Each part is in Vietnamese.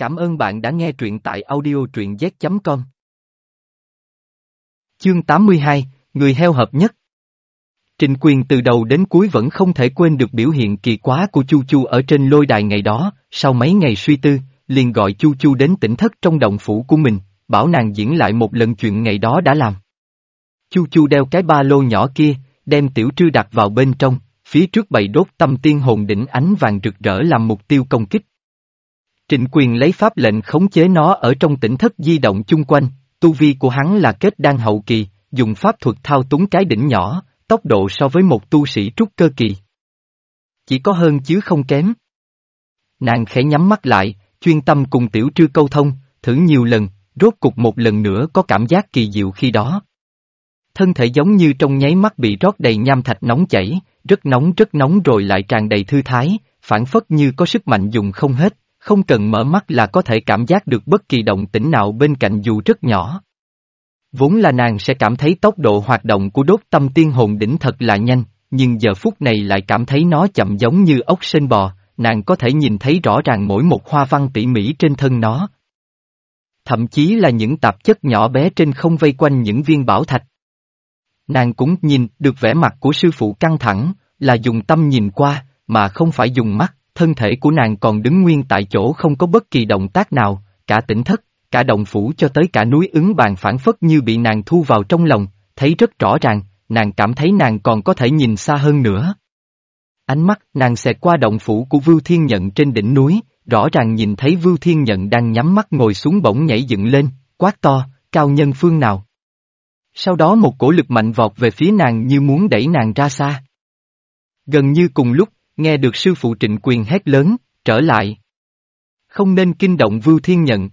Cảm ơn bạn đã nghe truyện tại audio truyện z.com. Chương 82, Người heo hợp nhất Trình quyền từ đầu đến cuối vẫn không thể quên được biểu hiện kỳ quá của Chu Chu ở trên lôi đài ngày đó, sau mấy ngày suy tư, liền gọi Chu Chu đến tỉnh thất trong động phủ của mình, bảo nàng diễn lại một lần chuyện ngày đó đã làm. Chu Chu đeo cái ba lô nhỏ kia, đem tiểu trư đặt vào bên trong, phía trước bày đốt tâm tiên hồn đỉnh ánh vàng rực rỡ làm mục tiêu công kích. Trịnh quyền lấy pháp lệnh khống chế nó ở trong tỉnh thất di động chung quanh, tu vi của hắn là kết đan hậu kỳ, dùng pháp thuật thao túng cái đỉnh nhỏ, tốc độ so với một tu sĩ trúc cơ kỳ. Chỉ có hơn chứ không kém. Nàng khẽ nhắm mắt lại, chuyên tâm cùng tiểu trư câu thông, thử nhiều lần, rốt cục một lần nữa có cảm giác kỳ diệu khi đó. Thân thể giống như trong nháy mắt bị rót đầy nham thạch nóng chảy, rất nóng rất nóng rồi lại tràn đầy thư thái, phản phất như có sức mạnh dùng không hết, không cần mở mắt là có thể cảm giác được bất kỳ động tĩnh nào bên cạnh dù rất nhỏ. Vốn là nàng sẽ cảm thấy tốc độ hoạt động của đốt tâm tiên hồn đỉnh thật là nhanh, nhưng giờ phút này lại cảm thấy nó chậm giống như ốc sên bò, nàng có thể nhìn thấy rõ ràng mỗi một hoa văn tỉ mỉ trên thân nó. Thậm chí là những tạp chất nhỏ bé trên không vây quanh những viên bảo thạch. Nàng cũng nhìn được vẻ mặt của sư phụ căng thẳng, là dùng tâm nhìn qua, mà không phải dùng mắt thân thể của nàng còn đứng nguyên tại chỗ không có bất kỳ động tác nào, cả tỉnh thất, cả động phủ cho tới cả núi ứng bàn phản phất như bị nàng thu vào trong lòng, thấy rất rõ ràng, nàng cảm thấy nàng còn có thể nhìn xa hơn nữa. Ánh mắt nàng xẹt qua động phủ của Vưu Thiên Nhận trên đỉnh núi, rõ ràng nhìn thấy Vưu Thiên Nhận đang nhắm mắt ngồi xuống bỗng nhảy dựng lên, quát to, cao nhân phương nào. Sau đó một cổ lực mạnh vọt về phía nàng như muốn đẩy nàng ra xa. Gần như cùng lúc, nghe được sư phụ trịnh quyền hét lớn, trở lại. Không nên kinh động Vưu Thiên Nhận.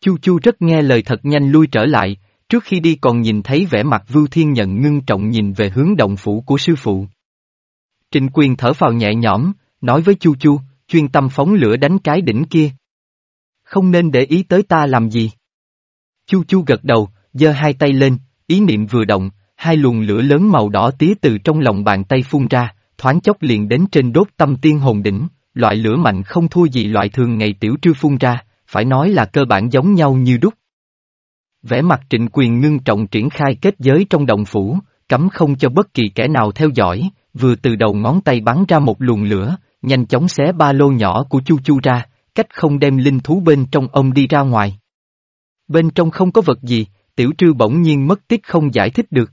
Chu Chu rất nghe lời thật nhanh lui trở lại, trước khi đi còn nhìn thấy vẻ mặt Vưu Thiên Nhận ngưng trọng nhìn về hướng động phủ của sư phụ. Trịnh quyền thở phào nhẹ nhõm, nói với Chu Chu, chuyên tâm phóng lửa đánh cái đỉnh kia. Không nên để ý tới ta làm gì. Chu Chu gật đầu, giơ hai tay lên, ý niệm vừa động, hai luồng lửa lớn màu đỏ tía từ trong lòng bàn tay phun ra, thoáng chốc liền đến trên đốt tâm tiên hồn đỉnh, loại lửa mạnh không thua gì loại thường ngày tiểu trư phun ra, phải nói là cơ bản giống nhau như đúc. Vẻ mặt trịnh quyền ngưng trọng triển khai kết giới trong đồng phủ, cấm không cho bất kỳ kẻ nào theo dõi, vừa từ đầu ngón tay bắn ra một luồng lửa, nhanh chóng xé ba lô nhỏ của Chu Chu ra, cách không đem linh thú bên trong ông đi ra ngoài. Bên trong không có vật gì, tiểu trư bỗng nhiên mất tích không giải thích được.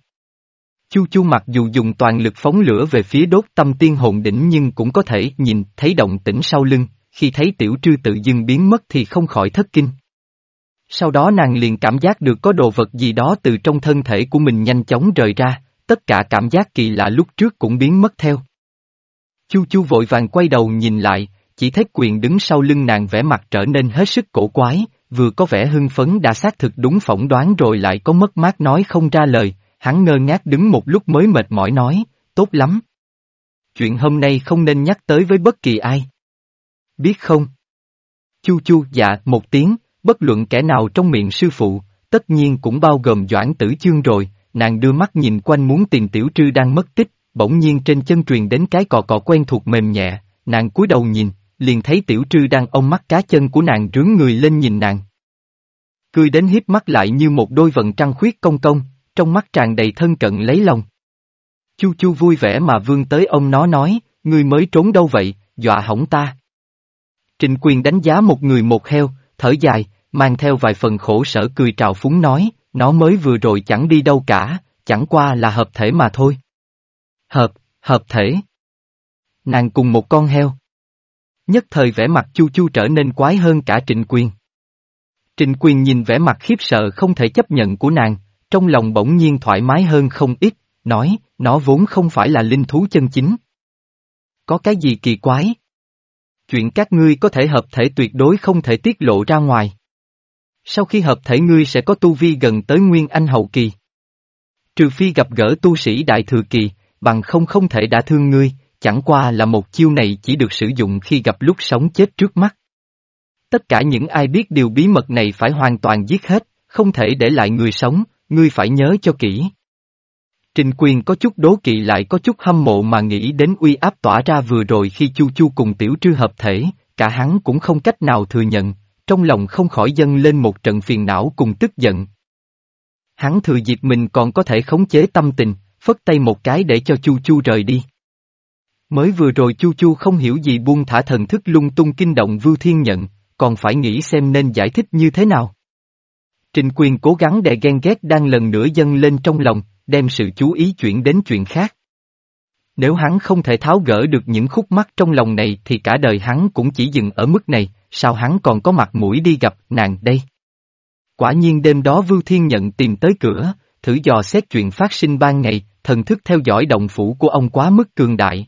Chu Chu mặc dù dùng toàn lực phóng lửa về phía đốt tâm tiên hồn đỉnh nhưng cũng có thể nhìn thấy động tĩnh sau lưng, khi thấy tiểu trư tự dưng biến mất thì không khỏi thất kinh. Sau đó nàng liền cảm giác được có đồ vật gì đó từ trong thân thể của mình nhanh chóng rời ra, tất cả cảm giác kỳ lạ lúc trước cũng biến mất theo. Chu Chu vội vàng quay đầu nhìn lại, chỉ thấy quyền đứng sau lưng nàng vẻ mặt trở nên hết sức cổ quái, vừa có vẻ hưng phấn đã xác thực đúng phỏng đoán rồi lại có mất mát nói không ra lời, Hắn ngơ ngác đứng một lúc mới mệt mỏi nói, tốt lắm. Chuyện hôm nay không nên nhắc tới với bất kỳ ai. Biết không? Chu chu dạ một tiếng, bất luận kẻ nào trong miệng sư phụ, tất nhiên cũng bao gồm Doãn Tử Chương rồi, nàng đưa mắt nhìn quanh muốn tìm tiểu trư đang mất tích, bỗng nhiên trên chân truyền đến cái cò cò quen thuộc mềm nhẹ, nàng cúi đầu nhìn, liền thấy tiểu trư đang ôm mắt cá chân của nàng rướng người lên nhìn nàng. Cười đến hiếp mắt lại như một đôi vận trăng khuyết công công, trong mắt tràn đầy thân cận lấy lòng. Chu chu vui vẻ mà vương tới ông nó nói, ngươi mới trốn đâu vậy, dọa hỏng ta. Trịnh quyền đánh giá một người một heo, thở dài, mang theo vài phần khổ sở cười trào phúng nói, nó mới vừa rồi chẳng đi đâu cả, chẳng qua là hợp thể mà thôi. Hợp, hợp thể. Nàng cùng một con heo. Nhất thời vẻ mặt chu chu trở nên quái hơn cả trịnh quyền. Trịnh quyền nhìn vẻ mặt khiếp sợ không thể chấp nhận của nàng, trong lòng bỗng nhiên thoải mái hơn không ít, nói, nó vốn không phải là linh thú chân chính. Có cái gì kỳ quái? Chuyện các ngươi có thể hợp thể tuyệt đối không thể tiết lộ ra ngoài. Sau khi hợp thể ngươi sẽ có tu vi gần tới nguyên anh hậu kỳ. Trừ phi gặp gỡ tu sĩ đại thừa kỳ, bằng không không thể đã thương ngươi, chẳng qua là một chiêu này chỉ được sử dụng khi gặp lúc sống chết trước mắt. Tất cả những ai biết điều bí mật này phải hoàn toàn giết hết, không thể để lại người sống, ngươi phải nhớ cho kỹ. Trình quyền có chút đố kỵ lại có chút hâm mộ mà nghĩ đến uy áp tỏa ra vừa rồi khi Chu Chu cùng tiểu trư hợp thể, cả hắn cũng không cách nào thừa nhận, trong lòng không khỏi dâng lên một trận phiền não cùng tức giận. Hắn thừa dịp mình còn có thể khống chế tâm tình, phất tay một cái để cho Chu Chu rời đi. Mới vừa rồi Chu Chu không hiểu gì buông thả thần thức lung tung kinh động Vưu Thiên Nhận, còn phải nghĩ xem nên giải thích như thế nào. Trình quyền cố gắng đè ghen ghét đang lần nữa dâng lên trong lòng, đem sự chú ý chuyển đến chuyện khác. Nếu hắn không thể tháo gỡ được những khúc mắc trong lòng này thì cả đời hắn cũng chỉ dừng ở mức này, sao hắn còn có mặt mũi đi gặp nàng đây? Quả nhiên đêm đó Vưu Thiên Nhận tìm tới cửa, thử dò xét chuyện phát sinh ban ngày, thần thức theo dõi động phủ của ông quá mức cường đại.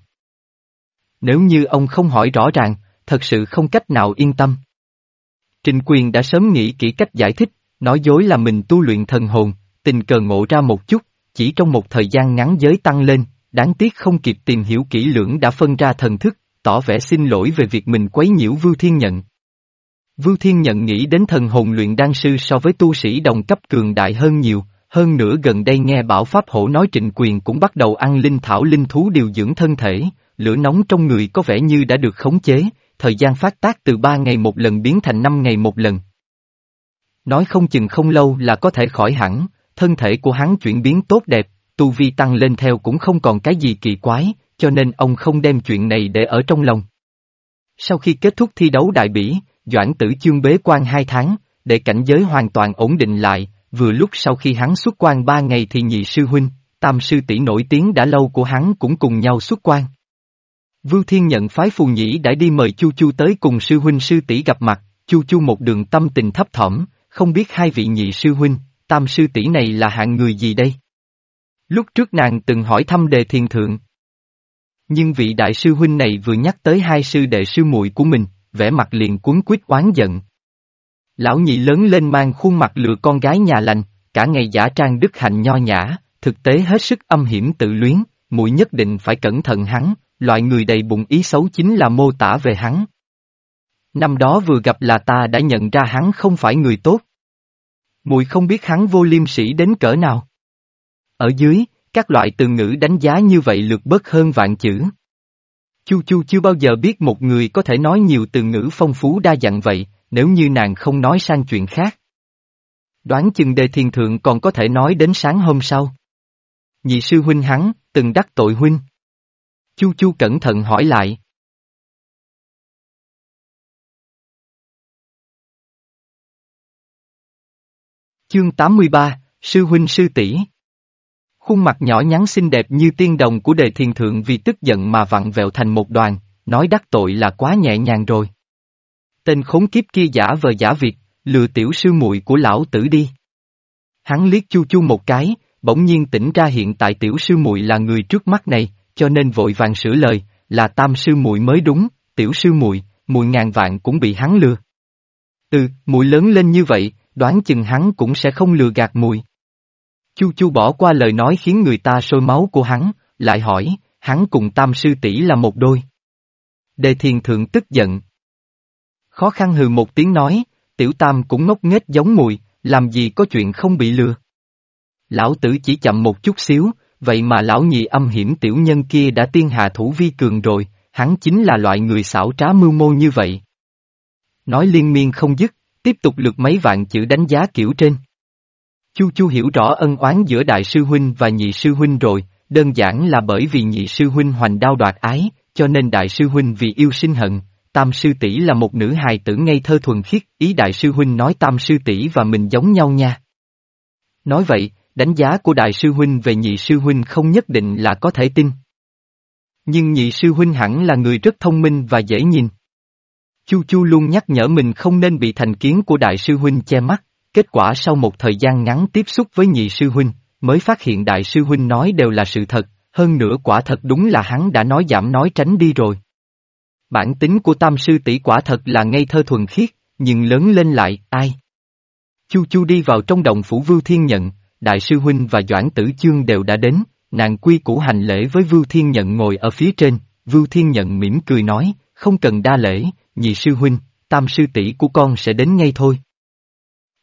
Nếu như ông không hỏi rõ ràng, thật sự không cách nào yên tâm. Trình quyền đã sớm nghĩ kỹ cách giải thích, nói dối là mình tu luyện thần hồn, tình cờ ngộ ra một chút, chỉ trong một thời gian ngắn giới tăng lên, đáng tiếc không kịp tìm hiểu kỹ lưỡng đã phân ra thần thức, tỏ vẻ xin lỗi về việc mình quấy nhiễu Vưu Thiên Nhận. Vưu Thiên Nhận nghĩ đến thần hồn luyện đan sư so với tu sĩ đồng cấp cường đại hơn nhiều, hơn nữa gần đây nghe bảo Pháp Hổ nói trịnh quyền cũng bắt đầu ăn linh thảo linh thú điều dưỡng thân thể, lửa nóng trong người có vẻ như đã được khống chế, thời gian phát tác từ 3 ngày một lần biến thành 5 ngày một lần. Nói không chừng không lâu là có thể khỏi hẳn, thân thể của hắn chuyển biến tốt đẹp, tu vi tăng lên theo cũng không còn cái gì kỳ quái, cho nên ông không đem chuyện này để ở trong lòng. Sau khi kết thúc thi đấu đại bỉ, Doãn tử chương bế quan hai tháng, để cảnh giới hoàn toàn ổn định lại, vừa lúc sau khi hắn xuất quan ba ngày thì nhị sư huynh, tam sư tỷ nổi tiếng đã lâu của hắn cũng cùng nhau xuất quan. Vưu Thiên nhận phái phù nhĩ đã đi mời Chu Chu tới cùng sư huynh sư tỷ gặp mặt, Chu Chu một đường tâm tình thấp thỏm, không biết hai vị nhị sư huynh, tam sư tỷ này là hạng người gì đây? Lúc trước nàng từng hỏi thăm đề thiền thượng. Nhưng vị đại sư huynh này vừa nhắc tới hai sư đệ sư muội của mình, vẻ mặt liền cuốn quýt oán giận. Lão nhị lớn lên mang khuôn mặt lừa con gái nhà lành, cả ngày giả trang đức hạnh nho nhã, thực tế hết sức âm hiểm tự luyến, muội nhất định phải cẩn thận hắn, loại người đầy bụng ý xấu chính là mô tả về hắn. Năm đó vừa gặp là ta đã nhận ra hắn không phải người tốt. Mùi không biết hắn vô liêm sĩ đến cỡ nào. Ở dưới, các loại từ ngữ đánh giá như vậy lượt bớt hơn vạn chữ. Chu Chu chưa bao giờ biết một người có thể nói nhiều từ ngữ phong phú đa dạng vậy, nếu như nàng không nói sang chuyện khác. Đoán chừng đề thiền thượng còn có thể nói đến sáng hôm sau. Nhị sư huynh hắn, từng đắc tội huynh. Chu Chu cẩn thận hỏi lại. Chương 83, Sư huynh sư tỷ Khuôn mặt nhỏ nhắn xinh đẹp như tiên đồng của đề thiền thượng vì tức giận mà vặn vẹo thành một đoàn, nói đắc tội là quá nhẹ nhàng rồi. Tên khốn kiếp kia giả vờ giả việc, lừa tiểu sư muội của lão tử đi. Hắn liếc chu chu một cái, bỗng nhiên tỉnh ra hiện tại tiểu sư muội là người trước mắt này, cho nên vội vàng sửa lời, là tam sư muội mới đúng, tiểu sư muội, muội ngàn vạn cũng bị hắn lừa. Ừ, muội lớn lên như vậy, đoán chừng hắn cũng sẽ không lừa gạt mùi. Chu Chu bỏ qua lời nói khiến người ta sôi máu của hắn, lại hỏi, hắn cùng tam sư tỷ là một đôi. Đề thiền thượng tức giận. Khó khăn hừ một tiếng nói, tiểu tam cũng ngốc nghếch giống mùi, làm gì có chuyện không bị lừa. Lão tử chỉ chậm một chút xíu, vậy mà lão nhị âm hiểm tiểu nhân kia đã tiên hạ thủ vi cường rồi, hắn chính là loại người xảo trá mưu mô như vậy. Nói liên miên không dứt, tiếp tục lượt mấy vạn chữ đánh giá kiểu trên. Chu Chu hiểu rõ ân oán giữa đại sư huynh và nhị sư huynh rồi, đơn giản là bởi vì nhị sư huynh hoành đao đoạt ái, cho nên đại sư huynh vì yêu sinh hận, tam sư tỷ là một nữ hài tử ngây thơ thuần khiết, ý đại sư huynh nói tam sư tỷ và mình giống nhau nha. Nói vậy, đánh giá của đại sư huynh về nhị sư huynh không nhất định là có thể tin. Nhưng nhị sư huynh hẳn là người rất thông minh và dễ nhìn. Chu Chu luôn nhắc nhở mình không nên bị thành kiến của đại sư huynh che mắt. Kết quả sau một thời gian ngắn tiếp xúc với nhị sư huynh, mới phát hiện đại sư huynh nói đều là sự thật, hơn nữa quả thật đúng là hắn đã nói giảm nói tránh đi rồi. Bản tính của tam sư tỷ quả thật là ngây thơ thuần khiết, nhưng lớn lên lại, ai? Chu Chu đi vào trong đồng phủ Vưu Thiên Nhận, đại sư huynh và Doãn Tử Chương đều đã đến, nàng quy củ hành lễ với Vưu Thiên Nhận ngồi ở phía trên, Vưu Thiên Nhận mỉm cười nói, không cần đa lễ, nhị sư huynh, tam sư tỷ của con sẽ đến ngay thôi.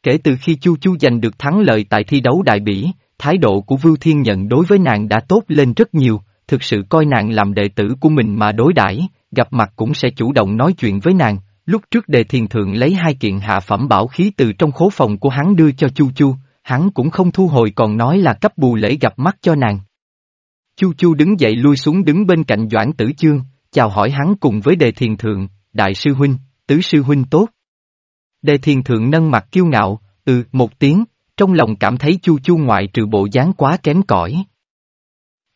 Kể từ khi Chu Chu giành được thắng lợi tại thi đấu đại bỉ, thái độ của Vưu Thiên Nhận đối với nàng đã tốt lên rất nhiều, thực sự coi nàng làm đệ tử của mình mà đối đãi, gặp mặt cũng sẽ chủ động nói chuyện với nàng, lúc trước đề thiền thượng lấy hai kiện hạ phẩm bảo khí từ trong khố phòng của hắn đưa cho Chu Chu, hắn cũng không thu hồi còn nói là cấp bù lễ gặp mắt cho nàng. Chu Chu đứng dậy lui xuống đứng bên cạnh Doãn Tử Chương, chào hỏi hắn cùng với đề thiền thượng, đại sư huynh, tứ sư huynh tốt. Đề thiền thượng nâng mặt kiêu ngạo, ừ, một tiếng, trong lòng cảm thấy Chu Chu ngoại trừ bộ dáng quá kém cỏi.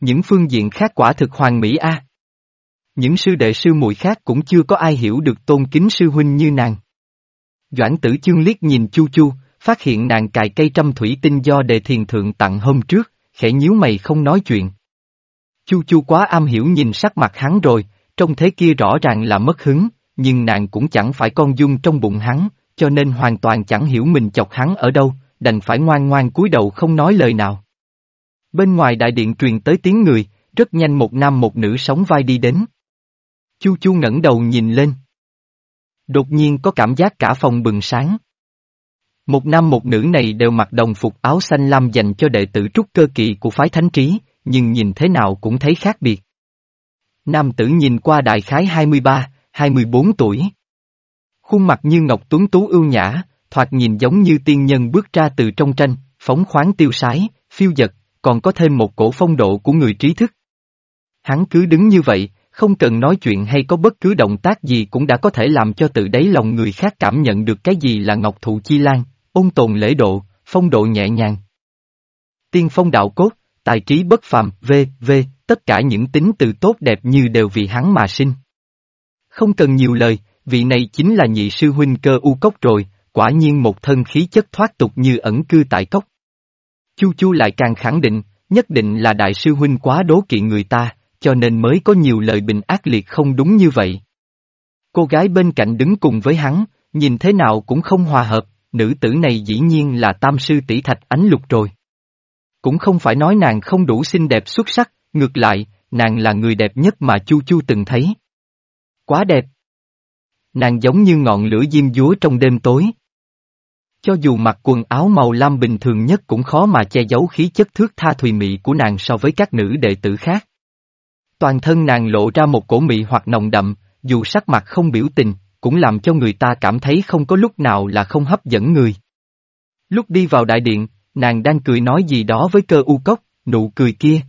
Những phương diện khác quả thực hoàn mỹ a. Những sư đệ sư muội khác cũng chưa có ai hiểu được tôn kính sư huynh như nàng. Doãn tử chương liếc nhìn Chu Chu, phát hiện nàng cài cây trăm thủy tinh do đề thiền thượng tặng hôm trước, khẽ nhíu mày không nói chuyện. Chu Chu quá am hiểu nhìn sắc mặt hắn rồi, trong thế kia rõ ràng là mất hứng, nhưng nàng cũng chẳng phải con dung trong bụng hắn, cho nên hoàn toàn chẳng hiểu mình chọc hắn ở đâu, đành phải ngoan ngoan cúi đầu không nói lời nào. Bên ngoài đại điện truyền tới tiếng người, rất nhanh một nam một nữ sóng vai đi đến. Chu Chu ngẩng đầu nhìn lên. Đột nhiên có cảm giác cả phòng bừng sáng. Một nam một nữ này đều mặc đồng phục áo xanh lam dành cho đệ tử trúc cơ kỳ của phái thánh trí, nhưng nhìn thế nào cũng thấy khác biệt. Nam tử nhìn qua đại khái 23, 24 tuổi. Khuôn mặt như ngọc tuấn tú ưu nhã, thoạt nhìn giống như tiên nhân bước ra từ trong tranh, phóng khoáng tiêu sái, phiêu dật, còn có thêm một cổ phong độ của người trí thức. Hắn cứ đứng như vậy, không cần nói chuyện hay có bất cứ động tác gì cũng đã có thể làm cho tự đáy lòng người khác cảm nhận được cái gì là ngọc thụ chi lan, ôn tồn lễ độ, phong độ nhẹ nhàng. Tiên phong đạo cốt, tài trí bất phàm, v, v, tất cả những tính từ tốt đẹp như đều vì hắn mà sinh. Không cần nhiều lời, vị này chính là nhị sư huynh cơ u cốc rồi, quả nhiên một thân khí chất thoát tục như ẩn cư tại cốc. Chu Chu lại càng khẳng định, nhất định là đại sư huynh quá đố kỵ người ta, cho nên mới có nhiều lời bình ác liệt không đúng như vậy. Cô gái bên cạnh đứng cùng với hắn, nhìn thế nào cũng không hòa hợp, nữ tử này dĩ nhiên là tam sư tỷ thạch ánh lục rồi. Cũng không phải nói nàng không đủ xinh đẹp xuất sắc, ngược lại, nàng là người đẹp nhất mà Chu Chu từng thấy. Quá đẹp. Nàng giống như ngọn lửa diêm dúa trong đêm tối. Cho dù mặc quần áo màu lam bình thường nhất cũng khó mà che giấu khí chất thước tha thùy mị của nàng so với các nữ đệ tử khác. Toàn thân nàng lộ ra một cổ mị hoặc nồng đậm, dù sắc mặt không biểu tình, cũng làm cho người ta cảm thấy không có lúc nào là không hấp dẫn người. Lúc đi vào đại điện, nàng đang cười nói gì đó với cơ u cốc, nụ cười kia.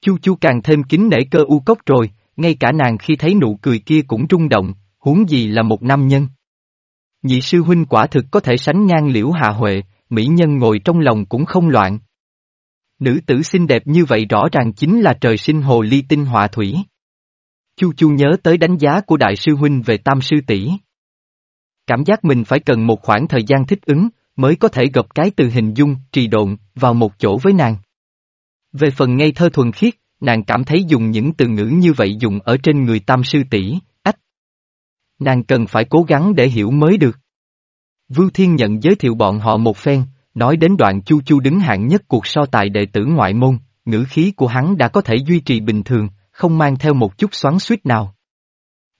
Chu chu càng thêm kính nể cơ u cốc rồi, ngay cả nàng khi thấy nụ cười kia cũng rung động, huống gì là một nam nhân. Nhị sư huynh quả thực có thể sánh ngang liễu hạ huệ, mỹ nhân ngồi trong lòng cũng không loạn. Nữ tử xinh đẹp như vậy rõ ràng chính là trời sinh hồ ly tinh họa thủy. Chu Chu nhớ tới đánh giá của đại sư huynh về tam sư tỷ. Cảm giác mình phải cần một khoảng thời gian thích ứng, mới có thể gặp cái từ hình dung, trì độn, vào một chỗ với nàng. Về phần ngây thơ thuần khiết, nàng cảm thấy dùng những từ ngữ như vậy dùng ở trên người tam sư tỷ, ách. Nàng cần phải cố gắng để hiểu mới được. Vưu Thiên nhận giới thiệu bọn họ một phen, nói đến đoạn Chu Chu đứng hạng nhất cuộc so tài đệ tử ngoại môn, ngữ khí của hắn đã có thể duy trì bình thường, không mang theo một chút xoắn suýt nào.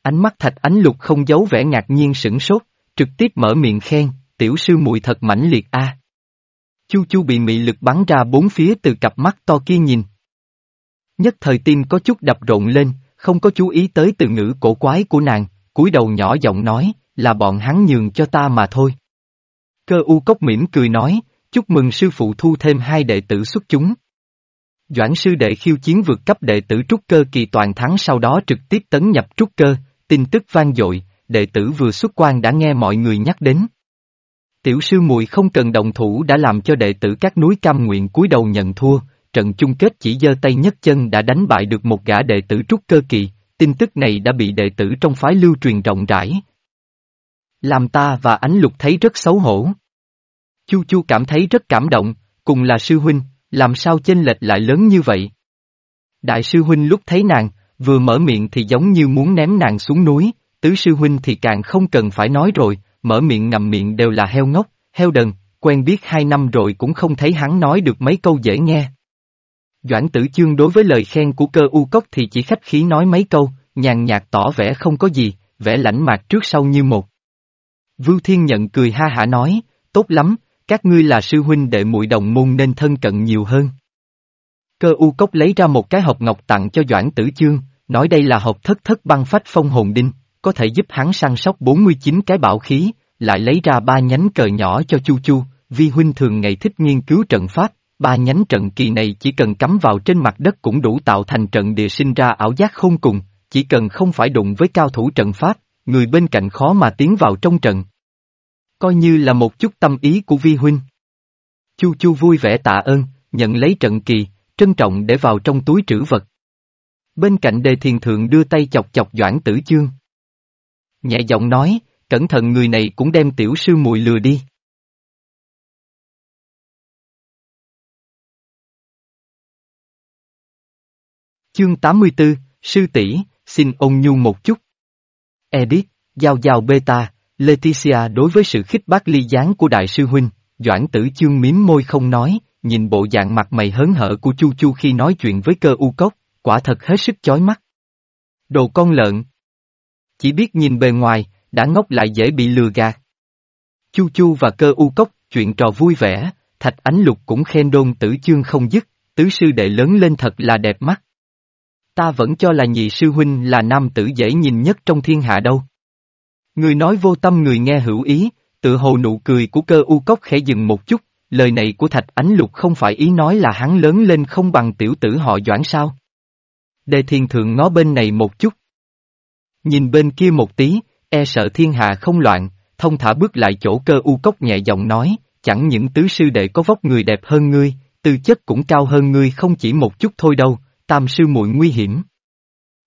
Ánh mắt thạch ánh lục không giấu vẻ ngạc nhiên sửng sốt, trực tiếp mở miệng khen, tiểu sư muội thật mãnh liệt a. Chu Chu bị mị lực bắn ra bốn phía từ cặp mắt to kia nhìn. Nhất thời tim có chút đập rộn lên, không có chú ý tới từ ngữ cổ quái của nàng, cúi đầu nhỏ giọng nói, là bọn hắn nhường cho ta mà thôi. Cơ u cốc mỉm cười nói, chúc mừng sư phụ thu thêm hai đệ tử xuất chúng. Doãn sư đệ khiêu chiến vượt cấp đệ tử trúc cơ kỳ toàn thắng sau đó trực tiếp tấn nhập trúc cơ, tin tức vang dội, đệ tử vừa xuất quan đã nghe mọi người nhắc đến. Tiểu sư muội không cần đồng thủ đã làm cho đệ tử các núi cam nguyện cúi đầu nhận thua, trận chung kết chỉ giơ tay nhất chân đã đánh bại được một gã đệ tử trúc cơ kỳ, tin tức này đã bị đệ tử trong phái lưu truyền rộng rãi. Làm ta và ánh lục thấy rất xấu hổ. Chu Chu cảm thấy rất cảm động, cùng là sư huynh, làm sao chênh lệch lại lớn như vậy? Đại sư huynh lúc thấy nàng, vừa mở miệng thì giống như muốn ném nàng xuống núi, tứ sư huynh thì càng không cần phải nói rồi, mở miệng ngậm miệng đều là heo ngốc, heo đần, quen biết hai năm rồi cũng không thấy hắn nói được mấy câu dễ nghe. Doãn tử chương đối với lời khen của cơ u cốc thì chỉ khách khí nói mấy câu, nhàn nhạt tỏ vẻ không có gì, vẻ lãnh mạc trước sau như một. Vưu Thiên nhận cười ha hả nói, tốt lắm, các ngươi là sư huynh đệ muội đồng môn nên thân cận nhiều hơn. Cơ u cốc lấy ra một cái hộp ngọc tặng cho Doãn Tử Chương, nói đây là hộp thất thất băng phách phong hồn đinh, có thể giúp hắn săn sóc 49 cái bảo khí, lại lấy ra ba nhánh cờ nhỏ cho Chu Chu, Vi huynh thường ngày thích nghiên cứu trận pháp, ba nhánh trận kỳ này chỉ cần cắm vào trên mặt đất cũng đủ tạo thành trận địa sinh ra ảo giác không cùng, chỉ cần không phải đụng với cao thủ trận pháp, người bên cạnh khó mà tiến vào trong trận. Coi như là một chút tâm ý của Vi huynh. Chu Chu vui vẻ tạ ơn, nhận lấy trận kỳ, trân trọng để vào trong túi trữ vật. Bên cạnh đề thiền thượng đưa tay chọc chọc Doãn Tử Chương. Nhẹ giọng nói, cẩn thận người này cũng đem tiểu sư mùi lừa đi. Chương 84, Sư tỷ xin ông nhu một chút. Edit, giao giao beta, Leticia đối với sự khích bác ly gián của đại sư huynh, Doãn tử chương miếm môi không nói, nhìn bộ dạng mặt mày hớn hở của Chu Chu khi nói chuyện với cơ u cốc, quả thật hết sức chói mắt. Đồ con lợn. Chỉ biết nhìn bề ngoài, đã ngốc lại dễ bị lừa gạt. Chu Chu và cơ u cốc, chuyện trò vui vẻ, thạch ánh lục cũng khen đôn tử chương không dứt, tứ sư đệ lớn lên thật là đẹp mắt. Ta vẫn cho là nhị sư huynh là nam tử dễ nhìn nhất trong thiên hạ đâu. Người nói vô tâm người nghe hữu ý, tự hồ nụ cười của cơ u cốc khẽ dừng một chút, lời này của thạch ánh lục không phải ý nói là hắn lớn lên không bằng tiểu tử họ doãn sao. Đề thiên thượng ngó bên này một chút. Nhìn bên kia một tí, e sợ thiên hạ không loạn, thông thả bước lại chỗ cơ u cốc nhẹ giọng nói, chẳng những tứ sư đệ có vóc người đẹp hơn ngươi, tư chất cũng cao hơn ngươi không chỉ một chút thôi đâu, tam sư muội nguy hiểm.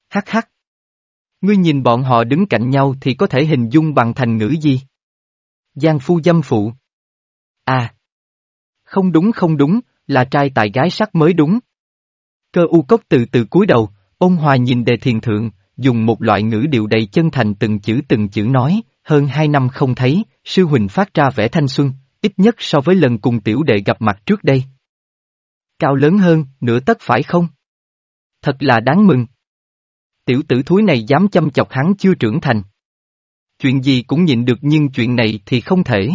Hắc hắc. Ngươi nhìn bọn họ đứng cạnh nhau thì có thể hình dung bằng thành ngữ gì? Giang phu dâm phụ. À. Không đúng không đúng, là trai tài gái sắc mới đúng. Cơ u cốc từ từ cúi đầu, ôn hòa nhìn đề thiền thượng, dùng một loại ngữ điệu đầy chân thành từng chữ từng chữ nói, hơn hai năm không thấy, sư huynh phát ra vẻ thanh xuân, ít nhất so với lần cùng tiểu đệ gặp mặt trước đây. Cao lớn hơn, nửa tất phải không? Thật là đáng mừng. Tiểu tử thúi này dám chăm chọc hắn chưa trưởng thành. Chuyện gì cũng nhịn được nhưng chuyện này thì không thể.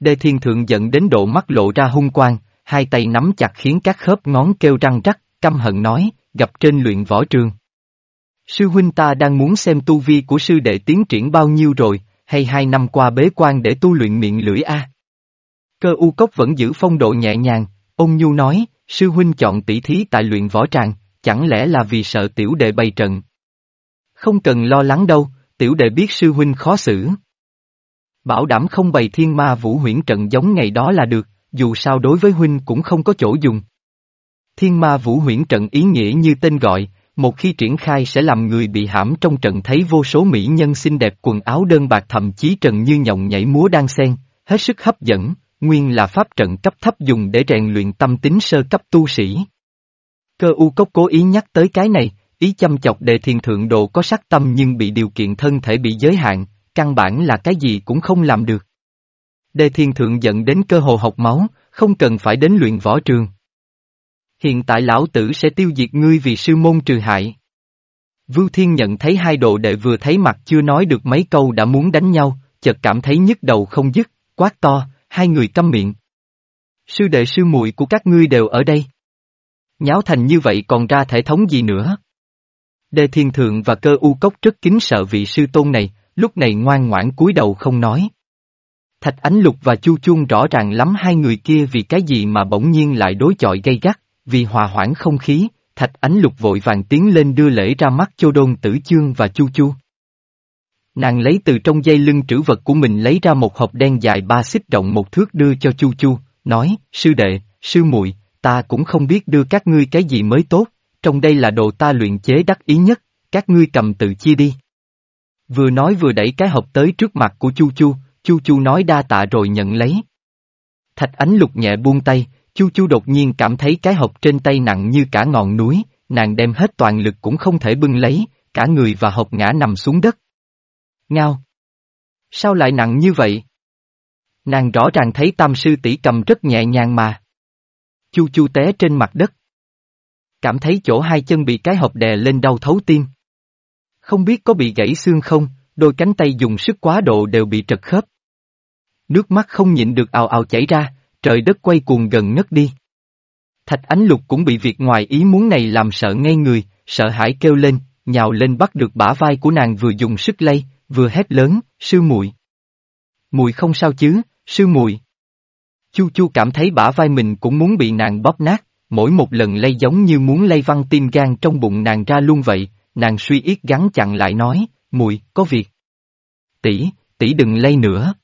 Đê Thiên Thượng giận đến độ mắt lộ ra hung quang, hai tay nắm chặt khiến các khớp ngón kêu răng rắc, căm hận nói, gặp trên luyện võ trường. Sư huynh ta đang muốn xem tu vi của sư đệ tiến triển bao nhiêu rồi, hay hai năm qua bế quan để tu luyện miệng lưỡi a? Cơ u cốc vẫn giữ phong độ nhẹ nhàng, ông nhu nói, sư huynh chọn tỷ thí tại luyện võ tràng, chẳng lẽ là vì sợ tiểu đệ bày trận? Không cần lo lắng đâu, tiểu đệ biết sư huynh khó xử. Bảo đảm không bày thiên ma vũ huyễn trận giống ngày đó là được, dù sao đối với huynh cũng không có chỗ dùng. Thiên ma vũ huyễn trận ý nghĩa như tên gọi, một khi triển khai sẽ làm người bị hãm trong trận thấy vô số mỹ nhân xinh đẹp quần áo đơn bạc thậm chí trần như nhộng nhảy múa đang xen, hết sức hấp dẫn, nguyên là pháp trận cấp thấp dùng để rèn luyện tâm tính sơ cấp tu sĩ. Cơ u cốc cố ý nhắc tới cái này, ý chăm chọc đề thiền thượng độ có sắc tâm nhưng bị điều kiện thân thể bị giới hạn, căn bản là cái gì cũng không làm được. Đề thiền thượng giận đến cơ hồ học máu, không cần phải đến luyện võ trường. Hiện tại lão tử sẽ tiêu diệt ngươi vì sư môn trừ hại. Vưu Thiên nhận thấy hai độ đệ vừa thấy mặt chưa nói được mấy câu đã muốn đánh nhau, chợt cảm thấy nhức đầu không dứt, quát to, hai người câm miệng. Sư đệ sư muội của các ngươi đều ở đây. Nháo thành như vậy còn ra thể thống gì nữa? Đề thiên thượng và cơ u cốc rất kính sợ vị sư tôn này, lúc này ngoan ngoãn cúi đầu không nói. Thạch Ánh Lục và Chu Chuông rõ ràng lắm hai người kia vì cái gì mà bỗng nhiên lại đối chọi gay gắt, vì hòa hoãn không khí, Thạch Ánh Lục vội vàng tiến lên đưa lễ ra mắt cho Đôn Tử Chương và Chu Chu. Nàng lấy từ trong dây lưng trữ vật của mình lấy ra một hộp đen dài ba xích rộng một thước đưa cho Chu Chu, nói, sư đệ, sư muội ta cũng không biết đưa các ngươi cái gì mới tốt, trong đây là đồ ta luyện chế đắc ý nhất, các ngươi cầm tự chia đi. Vừa nói vừa đẩy cái hộp tới trước mặt của Chu Chu, Chu Chu nói đa tạ rồi nhận lấy. Thạch ánh lục nhẹ buông tay, Chu Chu đột nhiên cảm thấy cái hộp trên tay nặng như cả ngọn núi, nàng đem hết toàn lực cũng không thể bưng lấy, cả người và hộp ngã nằm xuống đất. Ngao! Sao lại nặng như vậy? Nàng rõ ràng thấy tam sư tỷ cầm rất nhẹ nhàng mà. Chu chu té trên mặt đất. Cảm thấy chỗ hai chân bị cái hộp đè lên đau thấu tim. Không biết có bị gãy xương không, đôi cánh tay dùng sức quá độ đều bị trật khớp. Nước mắt không nhịn được ào ào chảy ra, trời đất quay cuồng gần ngất đi. Thạch Ánh Lục cũng bị việc ngoài ý muốn này làm sợ ngay người, sợ hãi kêu lên, nhào lên bắt được bả vai của nàng vừa dùng sức lay, vừa hét lớn, sư muội. Mùi không sao chứ, sư muội. Chu Chu cảm thấy bả vai mình cũng muốn bị nàng bóp nát, mỗi một lần lay giống như muốn lay văng tim gan trong bụng nàng ra luôn vậy, nàng suy yết gắn chặn lại nói, muội có việc. Tỷ, tỷ đừng lay nữa.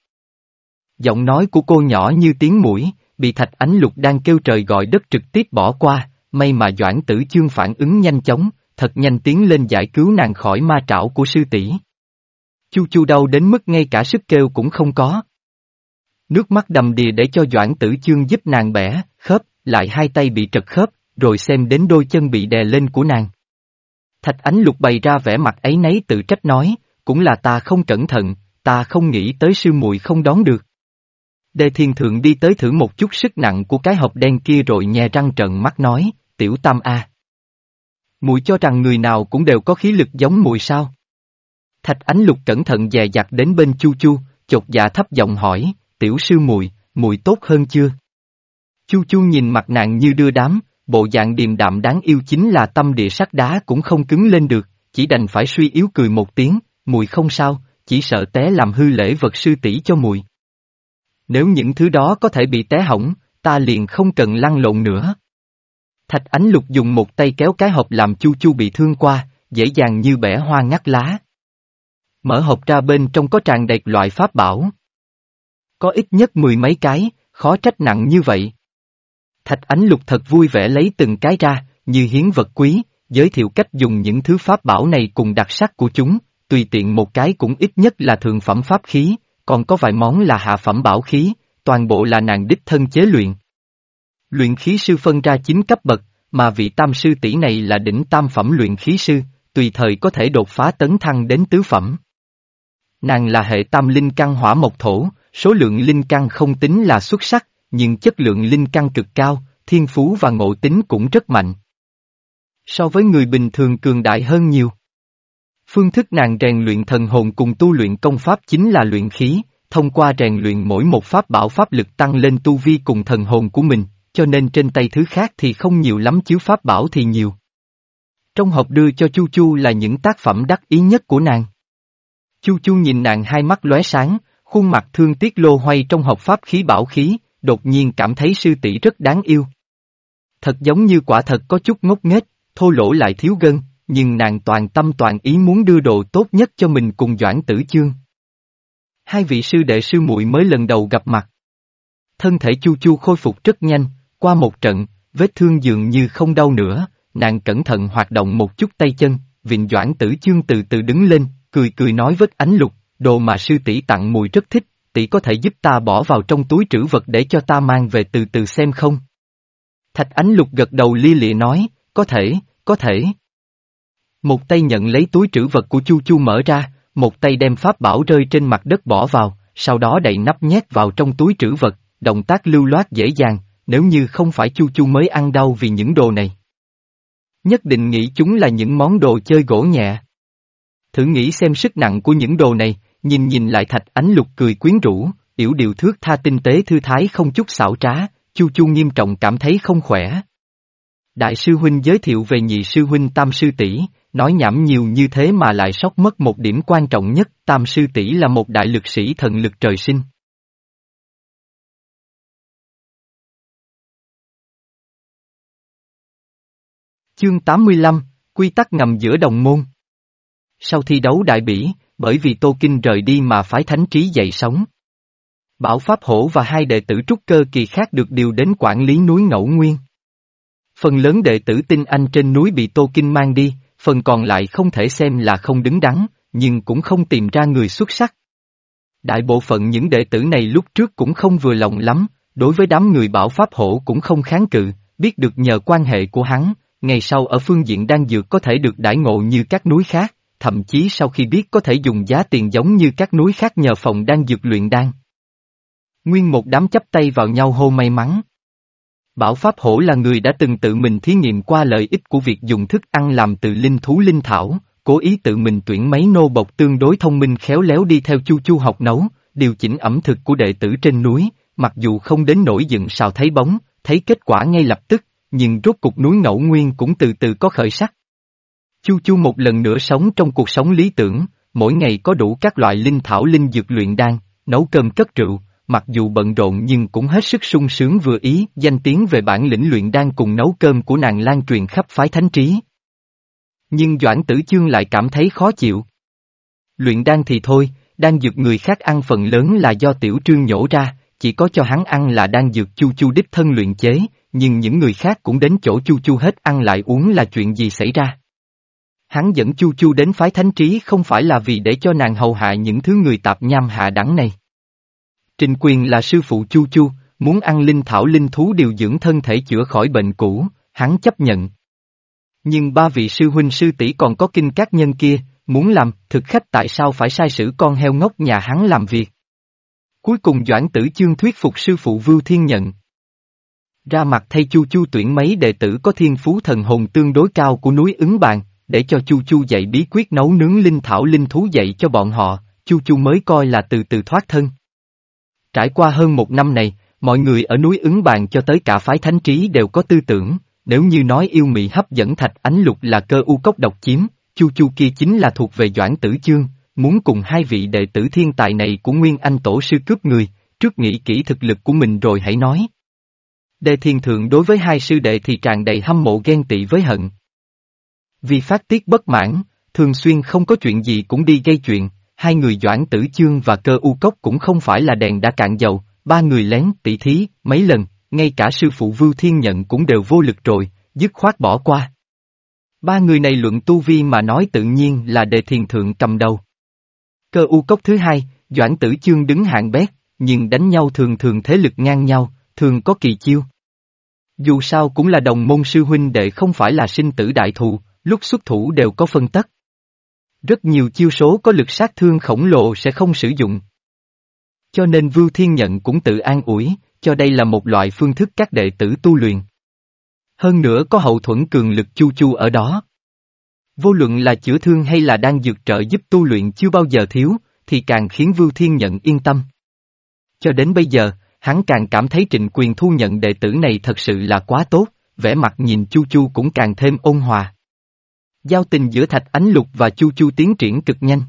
Giọng nói của cô nhỏ như tiếng mũi, bị thạch ánh lục đang kêu trời gọi đất trực tiếp bỏ qua, may mà Doãn Tử Chương phản ứng nhanh chóng, thật nhanh tiến lên giải cứu nàng khỏi ma trảo của sư tỷ. Chu chu đau đến mức ngay cả sức kêu cũng không có. Nước mắt đầm đìa để cho Doãn Tử Chương giúp nàng bẻ, khớp, lại hai tay bị trật khớp, rồi xem đến đôi chân bị đè lên của nàng. Thạch ánh lục bày ra vẻ mặt ấy nấy tự trách nói, cũng là ta không cẩn thận, ta không nghĩ tới sư muội không đón được. Đề thiên thượng đi tới thử một chút sức nặng của cái hộp đen kia rồi nhè răng trợn mắt nói, tiểu tam a. Mùi cho rằng người nào cũng đều có khí lực giống mùi sao. Thạch ánh lục cẩn thận dè dặt đến bên chu chu, chột dạ thấp giọng hỏi, tiểu sư muội, muội tốt hơn chưa? Chu chu nhìn mặt nàng như đưa đám, bộ dạng điềm đạm đáng yêu chính là tâm địa sắt đá cũng không cứng lên được, chỉ đành phải suy yếu cười một tiếng, muội không sao, chỉ sợ té làm hư lễ vật sư tỷ cho muội. Nếu những thứ đó có thể bị té hỏng, ta liền không cần lăn lộn nữa. Thạch ánh lục dùng một tay kéo cái hộp làm chu chu bị thương qua, dễ dàng như bẻ hoa ngắt lá. Mở hộp ra bên trong có tràn đầy loại pháp bảo. Có ít nhất mười mấy cái, khó trách nặng như vậy. Thạch ánh lục thật vui vẻ lấy từng cái ra, như hiến vật quý, giới thiệu cách dùng những thứ pháp bảo này cùng đặc sắc của chúng, tùy tiện một cái cũng ít nhất là thường phẩm pháp khí, còn có vài món là hạ phẩm bảo khí, toàn bộ là nàng đích thân chế luyện. Luyện khí sư phân ra chín cấp bậc, mà vị tam sư tỷ này là đỉnh tam phẩm luyện khí sư, tùy thời có thể đột phá tấn thăng đến tứ phẩm. Nàng là hệ tam linh căn hỏa mộc thổ, số lượng linh căn không tính là xuất sắc, nhưng chất lượng linh căn cực cao, thiên phú và ngộ tính cũng rất mạnh. So với người bình thường cường đại hơn nhiều. Phương thức nàng rèn luyện thần hồn cùng tu luyện công pháp chính là luyện khí, thông qua rèn luyện mỗi một pháp bảo pháp lực tăng lên tu vi cùng thần hồn của mình, cho nên trên tay thứ khác thì không nhiều lắm chứ pháp bảo thì nhiều. Trong hộp đưa cho Chu Chu là những tác phẩm đắc ý nhất của nàng. Chu Chu nhìn nàng hai mắt lóe sáng, khuôn mặt thương tiếc lô hoay trong học pháp khí bảo khí, đột nhiên cảm thấy sư tỷ rất đáng yêu. Thật giống như quả thật có chút ngốc nghếch, thô lỗ lại thiếu gân, nhưng nàng toàn tâm toàn ý muốn đưa đồ tốt nhất cho mình cùng Doãn Tử Chương. Hai vị sư đệ sư muội mới lần đầu gặp mặt. Thân thể Chu Chu khôi phục rất nhanh, qua một trận, vết thương dường như không đau nữa, nàng cẩn thận hoạt động một chút tay chân, vịn Doãn Tử Chương từ từ đứng lên, cười cười nói với ánh lục, đồ mà sư tỷ tặng mùi rất thích, tỷ có thể giúp ta bỏ vào trong túi trữ vật để cho ta mang về từ từ xem không? Thạch ánh lục gật đầu li lịa nói, có thể, có thể. Một tay nhận lấy túi trữ vật của Chu Chu mở ra, một tay đem pháp bảo rơi trên mặt đất bỏ vào, sau đó đậy nắp nhét vào trong túi trữ vật, động tác lưu loát dễ dàng, nếu như không phải Chu Chu mới ăn đau vì những đồ này. Nhất định nghĩ chúng là những món đồ chơi gỗ nhẹ. Thử nghĩ xem sức nặng của những đồ này, nhìn nhìn lại thạch ánh lục cười quyến rũ, yểu điều thước tha tinh tế thư thái không chút xảo trá, Chu Chu nghiêm trọng cảm thấy không khỏe. Đại sư huynh giới thiệu về nhị sư huynh tam sư tỷ, nói nhảm nhiều như thế mà lại sót mất một điểm quan trọng nhất, tam sư tỷ là một đại lực sĩ thần lực trời sinh. Chương 85, Quy tắc ngầm giữa đồng môn Sau thi đấu đại bỉ, bởi vì Tô Kinh rời đi mà phái thánh trí dậy sóng. Bảo Pháp Hổ và hai đệ tử trúc cơ kỳ khác được điều đến quản lý núi Ngẫu Nguyên. Phần lớn đệ tử tinh anh trên núi bị Tô Kinh mang đi, phần còn lại không thể xem là không đứng đắn, nhưng cũng không tìm ra người xuất sắc. Đại bộ phận những đệ tử này lúc trước cũng không vừa lòng lắm, đối với đám người bảo Pháp Hổ cũng không kháng cự, biết được nhờ quan hệ của hắn, ngày sau ở phương diện đang dược có thể được đãi ngộ như các núi khác, thậm chí sau khi biết có thể dùng giá tiền giống như các núi khác nhờ phòng đang dược luyện đan. Nguyên một đám chấp tay vào nhau hô may mắn. Bảo Pháp Hổ là người đã từng tự mình thí nghiệm qua lợi ích của việc dùng thức ăn làm từ linh thú linh thảo, cố ý tự mình tuyển mấy nô bộc tương đối thông minh khéo léo đi theo chu chu học nấu, điều chỉnh ẩm thực của đệ tử trên núi, mặc dù không đến nổi dựng sao thấy bóng, thấy kết quả ngay lập tức, nhưng rốt cục núi ngẫu nguyên cũng từ từ có khởi sắc. Chu Chu một lần nữa sống trong cuộc sống lý tưởng, mỗi ngày có đủ các loại linh thảo linh dược luyện đan, nấu cơm cất rượu, mặc dù bận rộn nhưng cũng hết sức sung sướng vừa ý, danh tiếng về bản lĩnh luyện đan cùng nấu cơm của nàng lan truyền khắp phái thánh trí. Nhưng Doãn Tử Chương lại cảm thấy khó chịu. Luyện đan thì thôi, đan dược người khác ăn phần lớn là do tiểu trương nhổ ra, chỉ có cho hắn ăn là đan dược chu chu đích thân luyện chế, nhưng những người khác cũng đến chỗ chu chu hết ăn lại uống là chuyện gì xảy ra. Hắn dẫn chu chu đến phái thánh trí không phải là vì để cho nàng hầu hạ những thứ người tạp nham hạ đẳng này. Trình quyền là sư phụ chu chu, muốn ăn linh thảo linh thú điều dưỡng thân thể chữa khỏi bệnh cũ, hắn chấp nhận. Nhưng ba vị sư huynh sư tỷ còn có kinh các nhân kia, muốn làm, thực khách tại sao phải sai sử con heo ngốc nhà hắn làm việc. Cuối cùng Doãn Tử Chương thuyết phục sư phụ Vưu Thiên nhận. Ra mặt thay Chu Chu tuyển mấy đệ tử có thiên phú thần hồn tương đối cao của núi ứng bàn, để cho Chu Chu dạy bí quyết nấu nướng linh thảo linh thú dạy cho bọn họ, Chu Chu mới coi là từ từ thoát thân. Trải qua hơn một năm này, mọi người ở núi ứng bàn cho tới cả phái thánh trí đều có tư tưởng, nếu như nói yêu mị hấp dẫn thạch ánh lục là cơ u cốc độc chiếm, Chu Chu kia chính là thuộc về Doãn Tử Chương, muốn cùng hai vị đệ tử thiên tài này của Nguyên Anh Tổ sư cướp người, trước nghĩ kỹ thực lực của mình rồi hãy nói. Đề thiên thượng đối với hai sư đệ thì tràn đầy hâm mộ ghen tị với hận. Vì phát tiết bất mãn, thường xuyên không có chuyện gì cũng đi gây chuyện, hai người Doãn Tử Chương và Cơ U Cốc cũng không phải là đèn đã cạn dầu, ba người lén tỉ thí, mấy lần, ngay cả sư phụ Vưu Thiên Nhận cũng đều vô lực rồi, dứt khoát bỏ qua. Ba người này luận tu vi mà nói tự nhiên là đề thiền thượng cầm đầu. Cơ u cốc thứ hai, Doãn Tử Chương đứng hạng bét, nhưng đánh nhau thường thường thế lực ngang nhau, thường có kỳ chiêu. Dù sao cũng là đồng môn sư huynh đệ không phải là sinh tử đại thù, lúc xuất thủ đều có phân tắc. Rất nhiều chiêu số có lực sát thương khổng lồ sẽ không sử dụng. Cho nên Vưu Thiên Nhận cũng tự an ủi, cho đây là một loại phương thức các đệ tử tu luyện. Hơn nữa có hậu thuẫn cường lực chu chu ở đó. Vô luận là chữa thương hay là đang dược trợ giúp tu luyện chưa bao giờ thiếu, thì càng khiến Vưu Thiên Nhận yên tâm. Cho đến bây giờ, hắn càng cảm thấy trịnh quyền thu nhận đệ tử này thật sự là quá tốt, vẻ mặt nhìn Chu Chu cũng càng thêm ôn hòa. Giao tình giữa Thạch Ánh Lục và Chu Chu tiến triển cực nhanh.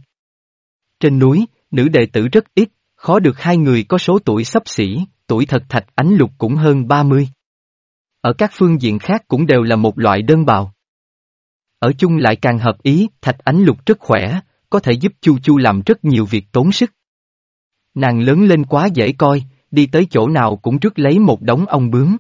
Trên núi, nữ đệ tử rất ít, khó được hai người có số tuổi sắp xỉ, tuổi thật Thạch Ánh Lục cũng hơn 30. Ở các phương diện khác cũng đều là một loại đơn bào. Ở chung lại càng hợp ý, Thạch Ánh Lục rất khỏe, có thể giúp Chu Chu làm rất nhiều việc tốn sức. Nàng lớn lên quá dễ coi, đi tới chỗ nào cũng rước lấy một đống ong bướm.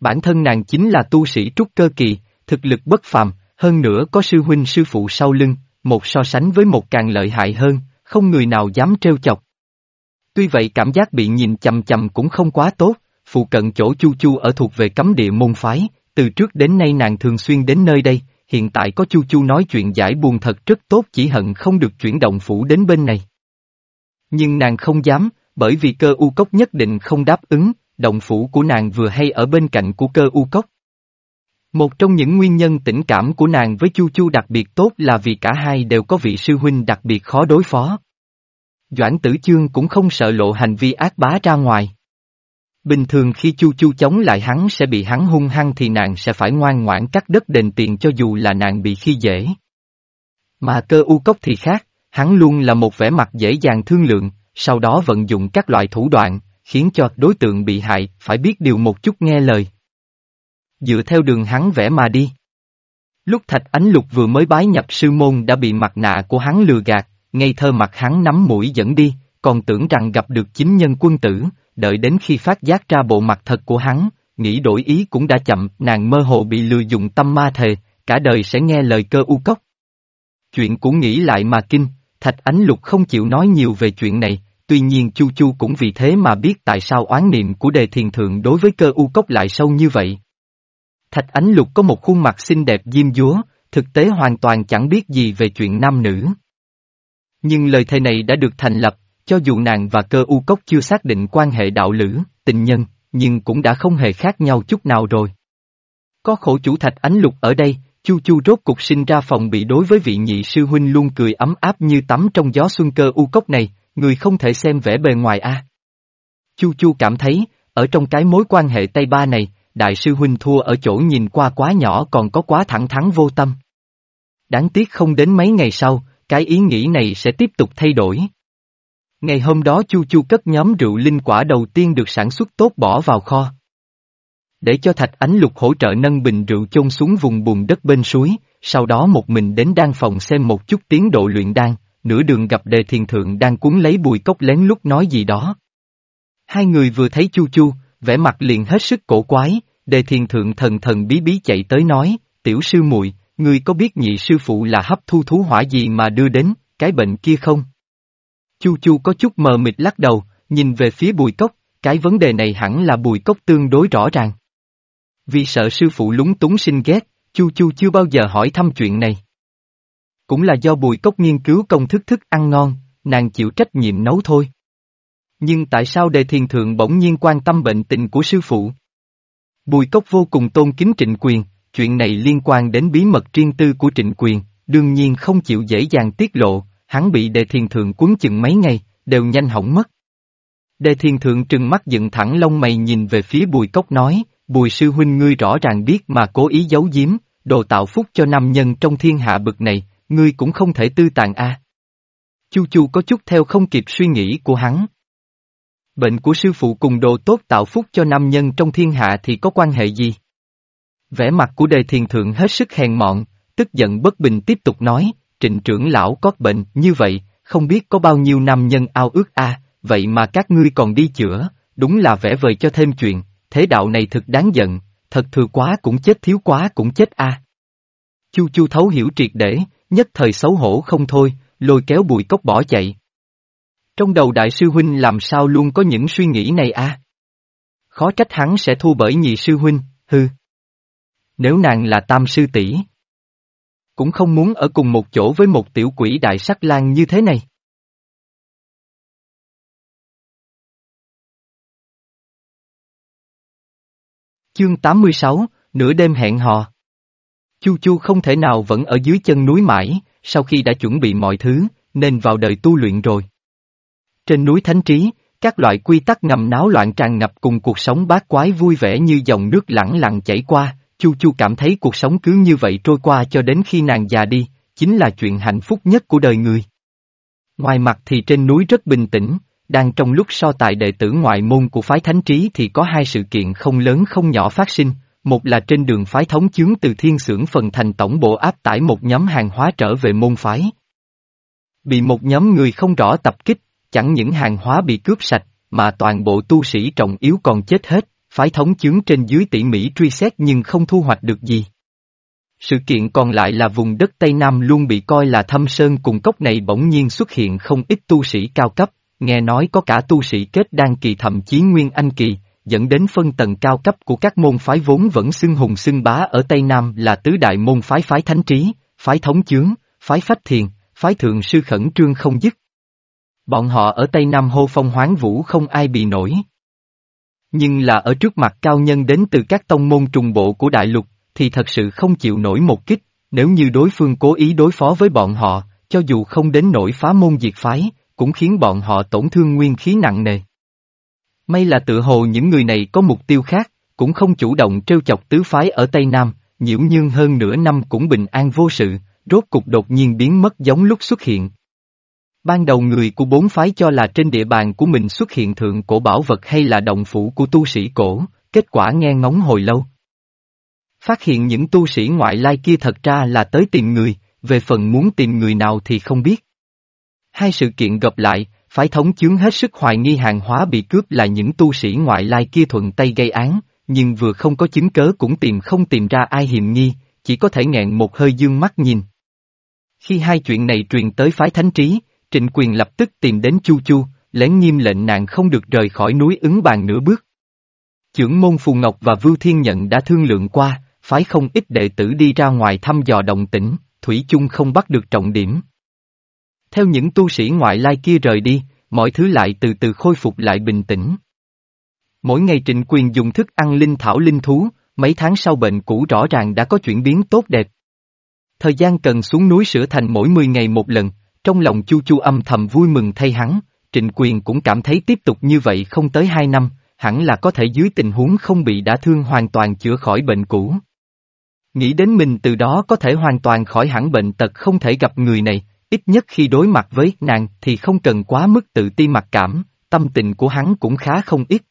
Bản thân nàng chính là tu sĩ trúc cơ kỳ, thực lực bất phàm, hơn nữa có sư huynh sư phụ sau lưng, một so sánh với một càng lợi hại hơn, không người nào dám trêu chọc. Tuy vậy cảm giác bị nhìn chầm chầm cũng không quá tốt, phụ cận chỗ Chu Chu ở thuộc về cấm địa môn phái, từ trước đến nay nàng thường xuyên đến nơi đây, hiện tại có Chu Chu nói chuyện giải buồn thật rất tốt chỉ hận không được chuyển động phủ đến bên này. Nhưng nàng không dám, bởi vì cơ u cốc nhất định không đáp ứng, động phủ của nàng vừa hay ở bên cạnh của cơ u cốc. Một trong những nguyên nhân tình cảm của nàng với Chu Chu đặc biệt tốt là vì cả hai đều có vị sư huynh đặc biệt khó đối phó. Doãn tử chương cũng không sợ lộ hành vi ác bá ra ngoài. Bình thường khi Chu Chu chống lại hắn sẽ bị hắn hung hăng thì nàng sẽ phải ngoan ngoãn cắt đất đền tiền cho dù là nàng bị khi dễ. Mà cơ u cốc thì khác, hắn luôn là một vẻ mặt dễ dàng thương lượng, sau đó vận dụng các loại thủ đoạn, khiến cho đối tượng bị hại phải biết điều một chút nghe lời. Dựa theo đường hắn vẽ mà đi. Lúc Thạch Ánh Lục vừa mới bái nhập sư môn đã bị mặt nạ của hắn lừa gạt, ngây thơ mặt hắn nắm mũi dẫn đi, còn tưởng rằng gặp được chính nhân quân tử, đợi đến khi phát giác ra bộ mặt thật của hắn, nghĩ đổi ý cũng đã chậm, nàng mơ hồ bị lừa dùng tâm ma thề, cả đời sẽ nghe lời cơ u cốc. Chuyện cũng nghĩ lại mà kinh, Thạch Ánh Lục không chịu nói nhiều về chuyện này, tuy nhiên Chu Chu cũng vì thế mà biết tại sao oán niệm của đề thiền thượng đối với cơ u cốc lại sâu như vậy. Thạch Ánh Lục có một khuôn mặt xinh đẹp diêm dúa, thực tế hoàn toàn chẳng biết gì về chuyện nam nữ. Nhưng lời thề này đã được thành lập, cho dù nàng và cơ u cốc chưa xác định quan hệ đạo lữ, tình nhân, nhưng cũng đã không hề khác nhau chút nào rồi. Có khổ chủ thạch ánh lục ở đây, chu chu rốt cục sinh ra phòng bị đối với vị nhị sư huynh luôn cười ấm áp như tắm trong gió xuân cơ u cốc này, người không thể xem vẻ bề ngoài a. Chu chu cảm thấy, ở trong cái mối quan hệ Tây Ba này, đại sư huynh thua ở chỗ nhìn qua quá nhỏ còn có quá thẳng thắn vô tâm. đáng tiếc không đến mấy ngày sau, cái ý nghĩ này sẽ tiếp tục thay đổi. Ngày hôm đó Chu Chu cất nhóm rượu linh quả đầu tiên được sản xuất tốt bỏ vào kho. Để cho Thạch Ánh Lục hỗ trợ nâng bình rượu chôn xuống vùng bùn đất bên suối, sau đó một mình đến đan phòng xem một chút tiến độ luyện đan, nửa đường gặp đề thiền thượng đang cuốn lấy bùi cốc lén lúc nói gì đó. Hai người vừa thấy Chu Chu, vẻ mặt liền hết sức cổ quái, đề thiền thượng thần thần bí bí chạy tới nói, tiểu sư muội ngươi có biết nhị sư phụ là hấp thu thú hỏa gì mà đưa đến, cái bệnh kia không? Chu Chu có chút mờ mịt lắc đầu, nhìn về phía bùi cốc, cái vấn đề này hẳn là bùi cốc tương đối rõ ràng. Vì sợ sư phụ lúng túng sinh ghét, Chu Chu chưa bao giờ hỏi thăm chuyện này. Cũng là do bùi cốc nghiên cứu công thức thức ăn ngon, nàng chịu trách nhiệm nấu thôi. Nhưng tại sao đề thiền thượng bỗng nhiên quan tâm bệnh tình của sư phụ? Bùi cốc vô cùng tôn kính trịnh quyền, chuyện này liên quan đến bí mật riêng tư của trịnh quyền, đương nhiên không chịu dễ dàng tiết lộ, hắn bị đề thiền thượng cuốn chừng mấy ngày, đều nhanh hỏng mất. Đề thiền thượng trừng mắt dựng thẳng lông mày nhìn về phía bùi cốc nói, bùi sư huynh ngươi rõ ràng biết mà cố ý giấu giếm, đồ tạo phúc cho nam nhân trong thiên hạ bực này, ngươi cũng không thể tư tàn a. Chu Chu có chút theo không kịp suy nghĩ của hắn. Bệnh của sư phụ cùng đồ tốt tạo phúc cho nam nhân trong thiên hạ thì có quan hệ gì? Vẻ mặt của đề thiền thượng hết sức hèn mọn, tức giận bất bình tiếp tục nói, trịnh trưởng lão có bệnh như vậy, không biết có bao nhiêu nam nhân ao ước a, vậy mà các ngươi còn đi chữa, đúng là vẽ vời cho thêm chuyện, thế đạo này thực đáng giận, thật thừa quá cũng chết thiếu quá cũng chết a. Chu chu thấu hiểu triệt để, nhất thời xấu hổ không thôi, lôi kéo bùi cốc bỏ chạy. Trong đầu đại sư huynh làm sao luôn có những suy nghĩ này a? Khó trách hắn sẽ thua bởi nhị sư huynh, hư. Nếu nàng là tam sư tỷ cũng không muốn ở cùng một chỗ với một tiểu quỷ đại sắc lang như thế này. Chương 86, nửa đêm hẹn hò. Chu Chu không thể nào vẫn ở dưới chân núi mãi, sau khi đã chuẩn bị mọi thứ, nên vào đời tu luyện rồi. Trên núi Thánh Trí, các loại quy tắc ngầm náo loạn tràn ngập cùng cuộc sống bát quái vui vẻ như dòng nước lẳng lặng chảy qua, Chu Chu cảm thấy cuộc sống cứ như vậy trôi qua cho đến khi nàng già đi, chính là chuyện hạnh phúc nhất của đời người. Ngoài mặt thì trên núi rất bình tĩnh, đang trong lúc so tài đệ tử ngoại môn của phái thánh trí thì có hai sự kiện không lớn không nhỏ phát sinh, một là trên đường phái thống chướng từ thiên xưởng phần thành tổng bộ áp tải một nhóm hàng hóa trở về môn phái. Bị một nhóm người không rõ tập kích, chẳng những hàng hóa bị cướp sạch, mà toàn bộ tu sĩ trọng yếu còn chết hết, phái thống chướng trên dưới tỉ mỉ truy xét nhưng không thu hoạch được gì. Sự kiện còn lại là vùng đất Tây Nam luôn bị coi là thâm sơn cùng cốc này bỗng nhiên xuất hiện không ít tu sĩ cao cấp, nghe nói có cả tu sĩ kết đan kỳ thậm chí nguyên anh kỳ, dẫn đến phân tầng cao cấp của các môn phái vốn vẫn xưng hùng xưng bá ở Tây Nam là tứ đại môn phái phái thánh trí, phái thống chướng, phái phách thiền, phái thượng sư khẩn trương không dứt. Bọn họ ở Tây Nam hô phong hoáng vũ không ai bị nổi. Nhưng là ở trước mặt cao nhân đến từ các tông môn trùng bộ của đại lục, thì thật sự không chịu nổi một kích, nếu như đối phương cố ý đối phó với bọn họ, cho dù không đến nổi phá môn diệt phái, cũng khiến bọn họ tổn thương nguyên khí nặng nề. May là tự hồ những người này có mục tiêu khác, cũng không chủ động trêu chọc tứ phái ở Tây Nam, nhiễu nhương hơn nửa năm cũng bình an vô sự, rốt cục đột nhiên biến mất giống lúc xuất hiện. Ban đầu người của bốn phái cho là trên địa bàn của mình xuất hiện thượng cổ bảo vật hay là động phủ của tu sĩ cổ, kết quả nghe ngóng hồi lâu. Phát hiện những tu sĩ ngoại lai kia thật ra là tới tìm người, về phần muốn tìm người nào thì không biết. Hai sự kiện gặp lại, phái thống chướng hết sức hoài nghi hàng hóa bị cướp là những tu sĩ ngoại lai kia thuận tay gây án, nhưng vừa không có chứng cớ cũng tìm không tìm ra ai hiểm nghi, chỉ có thể nghẹn một hơi dương mắt nhìn. Khi hai chuyện này truyền tới phái thánh trí, Trịnh quyền lập tức tìm đến Chu Chu, lén nghiêm lệnh nàng không được rời khỏi núi ứng bàn nửa bước. Chưởng môn Phù Ngọc và Vưu Thiên Nhận đã thương lượng qua, phái không ít đệ tử đi ra ngoài thăm dò động tĩnh, Thủy chung không bắt được trọng điểm. Theo những tu sĩ ngoại lai kia rời đi, mọi thứ lại từ từ khôi phục lại bình tĩnh. Mỗi ngày trịnh quyền dùng thức ăn linh thảo linh thú, mấy tháng sau bệnh cũ rõ ràng đã có chuyển biến tốt đẹp. Thời gian cần xuống núi sửa thành mỗi 10 ngày một lần, trong lòng Chu Chu âm thầm vui mừng thay hắn, Trịnh Quyền cũng cảm thấy tiếp tục như vậy không tới hai năm, hẳn là có thể dưới tình huống không bị đả thương hoàn toàn chữa khỏi bệnh cũ. Nghĩ đến mình từ đó có thể hoàn toàn khỏi hẳn bệnh tật không thể gặp người này, ít nhất khi đối mặt với nàng thì không cần quá mức tự ti mặc cảm, tâm tình của hắn cũng khá không ít.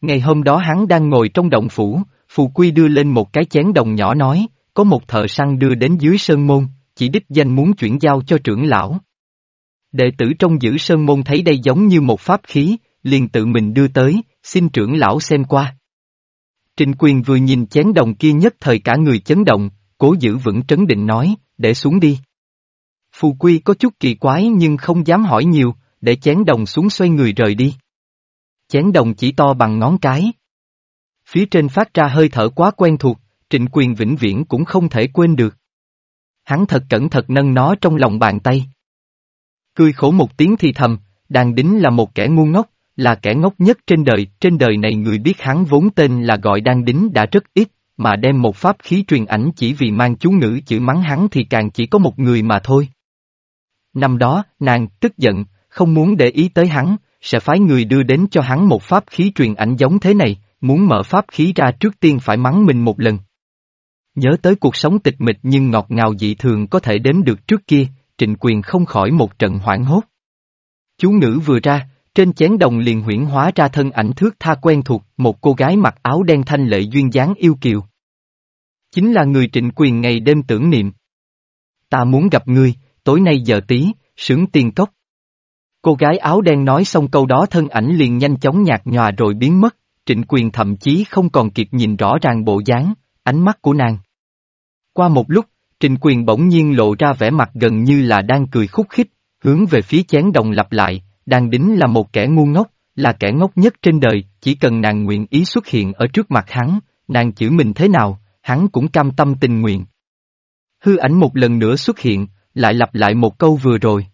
Ngày hôm đó hắn đang ngồi trong động phủ, Phù Quy đưa lên một cái chén đồng nhỏ nói, có một thợ săn đưa đến dưới sơn môn, chỉ đích danh muốn chuyển giao cho trưởng lão. Đệ tử trong giữ sơn môn thấy đây giống như một pháp khí, liền tự mình đưa tới, xin trưởng lão xem qua. Trịnh quyền vừa nhìn chén đồng kia nhất thời cả người chấn động, cố giữ vững trấn định nói, để xuống đi. Phù Quy có chút kỳ quái nhưng không dám hỏi nhiều, để chén đồng xuống xoay người rời đi. Chén đồng chỉ to bằng ngón cái. Phía trên phát ra hơi thở quá quen thuộc, trịnh quyền vĩnh viễn cũng không thể quên được. Hắn thật cẩn thận nâng nó trong lòng bàn tay. Cười khổ một tiếng thì thầm, đàn đính là một kẻ ngu ngốc, là kẻ ngốc nhất trên đời, trên đời này người biết hắn vốn tên là gọi đan đính đã rất ít, mà đem một pháp khí truyền ảnh chỉ vì mang chú ngữ chữ mắng hắn thì càng chỉ có một người mà thôi. Năm đó, nàng, tức giận, không muốn để ý tới hắn, sẽ phái người đưa đến cho hắn một pháp khí truyền ảnh giống thế này, muốn mở pháp khí ra trước tiên phải mắng mình một lần. Nhớ tới cuộc sống tịch mịch nhưng ngọt ngào dị thường có thể đếm được trước kia, trịnh quyền không khỏi một trận hoảng hốt. Chú ngữ vừa ra, trên chén đồng liền huyển hóa ra thân ảnh thước tha quen thuộc, một cô gái mặc áo đen thanh lệ duyên dáng yêu kiều. Chính là người trịnh quyền ngày đêm tưởng niệm. Ta muốn gặp ngươi, tối nay giờ tí, sướng tiên cốc. Cô gái áo đen nói xong câu đó thân ảnh liền nhanh chóng nhạt nhòa rồi biến mất, trịnh quyền thậm chí không còn kịp nhìn rõ ràng bộ dáng, ánh mắt của nàng. Qua một lúc, trịnh quyền bỗng nhiên lộ ra vẻ mặt gần như là đang cười khúc khích, hướng về phía chén đồng lặp lại, đang đính là một kẻ ngu ngốc, là kẻ ngốc nhất trên đời, chỉ cần nàng nguyện ý xuất hiện ở trước mặt hắn, nàng chữ mình thế nào, hắn cũng cam tâm tình nguyện. Hư ảnh một lần nữa xuất hiện, lại lặp lại một câu vừa rồi.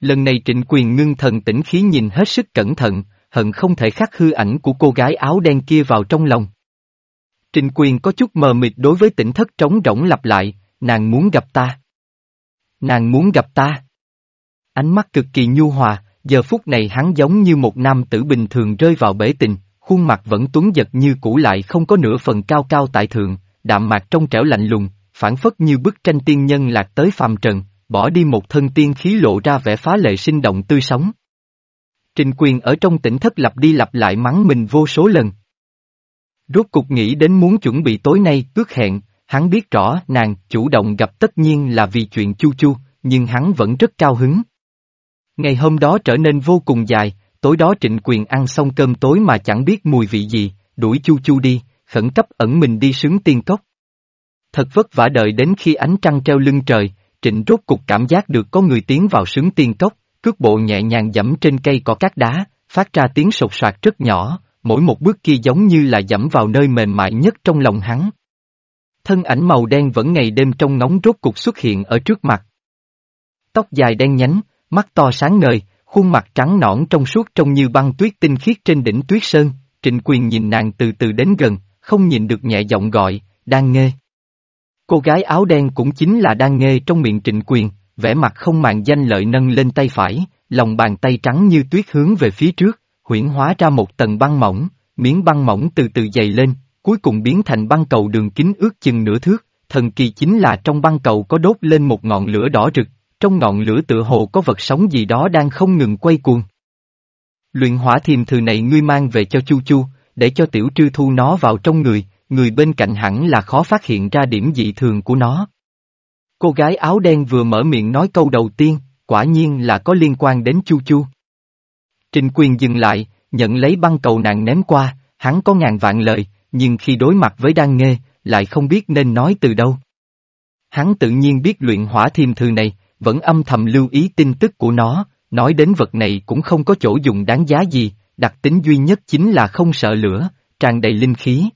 Lần này trịnh quyền ngưng thần tĩnh khí nhìn hết sức cẩn thận, hận không thể khắc hư ảnh của cô gái áo đen kia vào trong lòng. Trình quyền có chút mờ mịt đối với tỉnh thất trống rỗng lặp lại, nàng muốn gặp ta. Nàng muốn gặp ta. Ánh mắt cực kỳ nhu hòa, giờ phút này hắn giống như một nam tử bình thường rơi vào bể tình, khuôn mặt vẫn tuấn giật như cũ lại không có nửa phần cao cao tại thượng, đạm mạc trong trẻo lạnh lùng, phản phất như bức tranh tiên nhân lạc tới phàm trần, bỏ đi một thân tiên khí lộ ra vẻ phá lệ sinh động tươi sống. Trình quyền ở trong tỉnh thất lặp đi lặp lại mắng mình vô số lần. Rốt cục nghĩ đến muốn chuẩn bị tối nay ước hẹn, hắn biết rõ nàng chủ động gặp tất nhiên là vì chuyện chu chu, nhưng hắn vẫn rất cao hứng. Ngày hôm đó trở nên vô cùng dài, tối đó trịnh quyền ăn xong cơm tối mà chẳng biết mùi vị gì, đuổi chu chu đi, khẩn cấp ẩn mình đi sướng tiên cốc. Thật vất vả đợi đến khi ánh trăng treo lưng trời, trịnh rốt cục cảm giác được có người tiến vào sướng tiên cốc, cước bộ nhẹ nhàng dẫm trên cây cỏ cát đá, phát ra tiếng sột soạt rất nhỏ, mỗi một bước kia giống như là dẫm vào nơi mềm mại nhất trong lòng hắn. Thân ảnh màu đen vẫn ngày đêm trong ngóng rốt cục xuất hiện ở trước mặt. Tóc dài đen nhánh, mắt to sáng ngời, khuôn mặt trắng nõn trong suốt trông như băng tuyết tinh khiết trên đỉnh tuyết sơn, trịnh quyền nhìn nàng từ từ đến gần, không nhìn được nhẹ giọng gọi, đang nghe. Cô gái áo đen cũng chính là đang nghe trong miệng trịnh quyền, vẻ mặt không màng danh lợi nâng lên tay phải, lòng bàn tay trắng như tuyết hướng về phía trước, huyển hóa ra một tầng băng mỏng, miếng băng mỏng từ từ dày lên, cuối cùng biến thành băng cầu đường kính ước chừng nửa thước, thần kỳ chính là trong băng cầu có đốt lên một ngọn lửa đỏ rực, trong ngọn lửa tựa hồ có vật sống gì đó đang không ngừng quay cuồng. Luyện hỏa thiềm thư này ngươi mang về cho Chu Chu, để cho tiểu trư thu nó vào trong người, người bên cạnh hẳn là khó phát hiện ra điểm dị thường của nó. Cô gái áo đen vừa mở miệng nói câu đầu tiên, quả nhiên là có liên quan đến Chu Chu. Trình quyền dừng lại, nhận lấy băng cầu nàng ném qua, hắn có ngàn vạn lời, nhưng khi đối mặt với đan nghê, lại không biết nên nói từ đâu. Hắn tự nhiên biết luyện hỏa thiêm thư này, vẫn âm thầm lưu ý tin tức của nó, nói đến vật này cũng không có chỗ dùng đáng giá gì, đặc tính duy nhất chính là không sợ lửa, tràn đầy linh khí.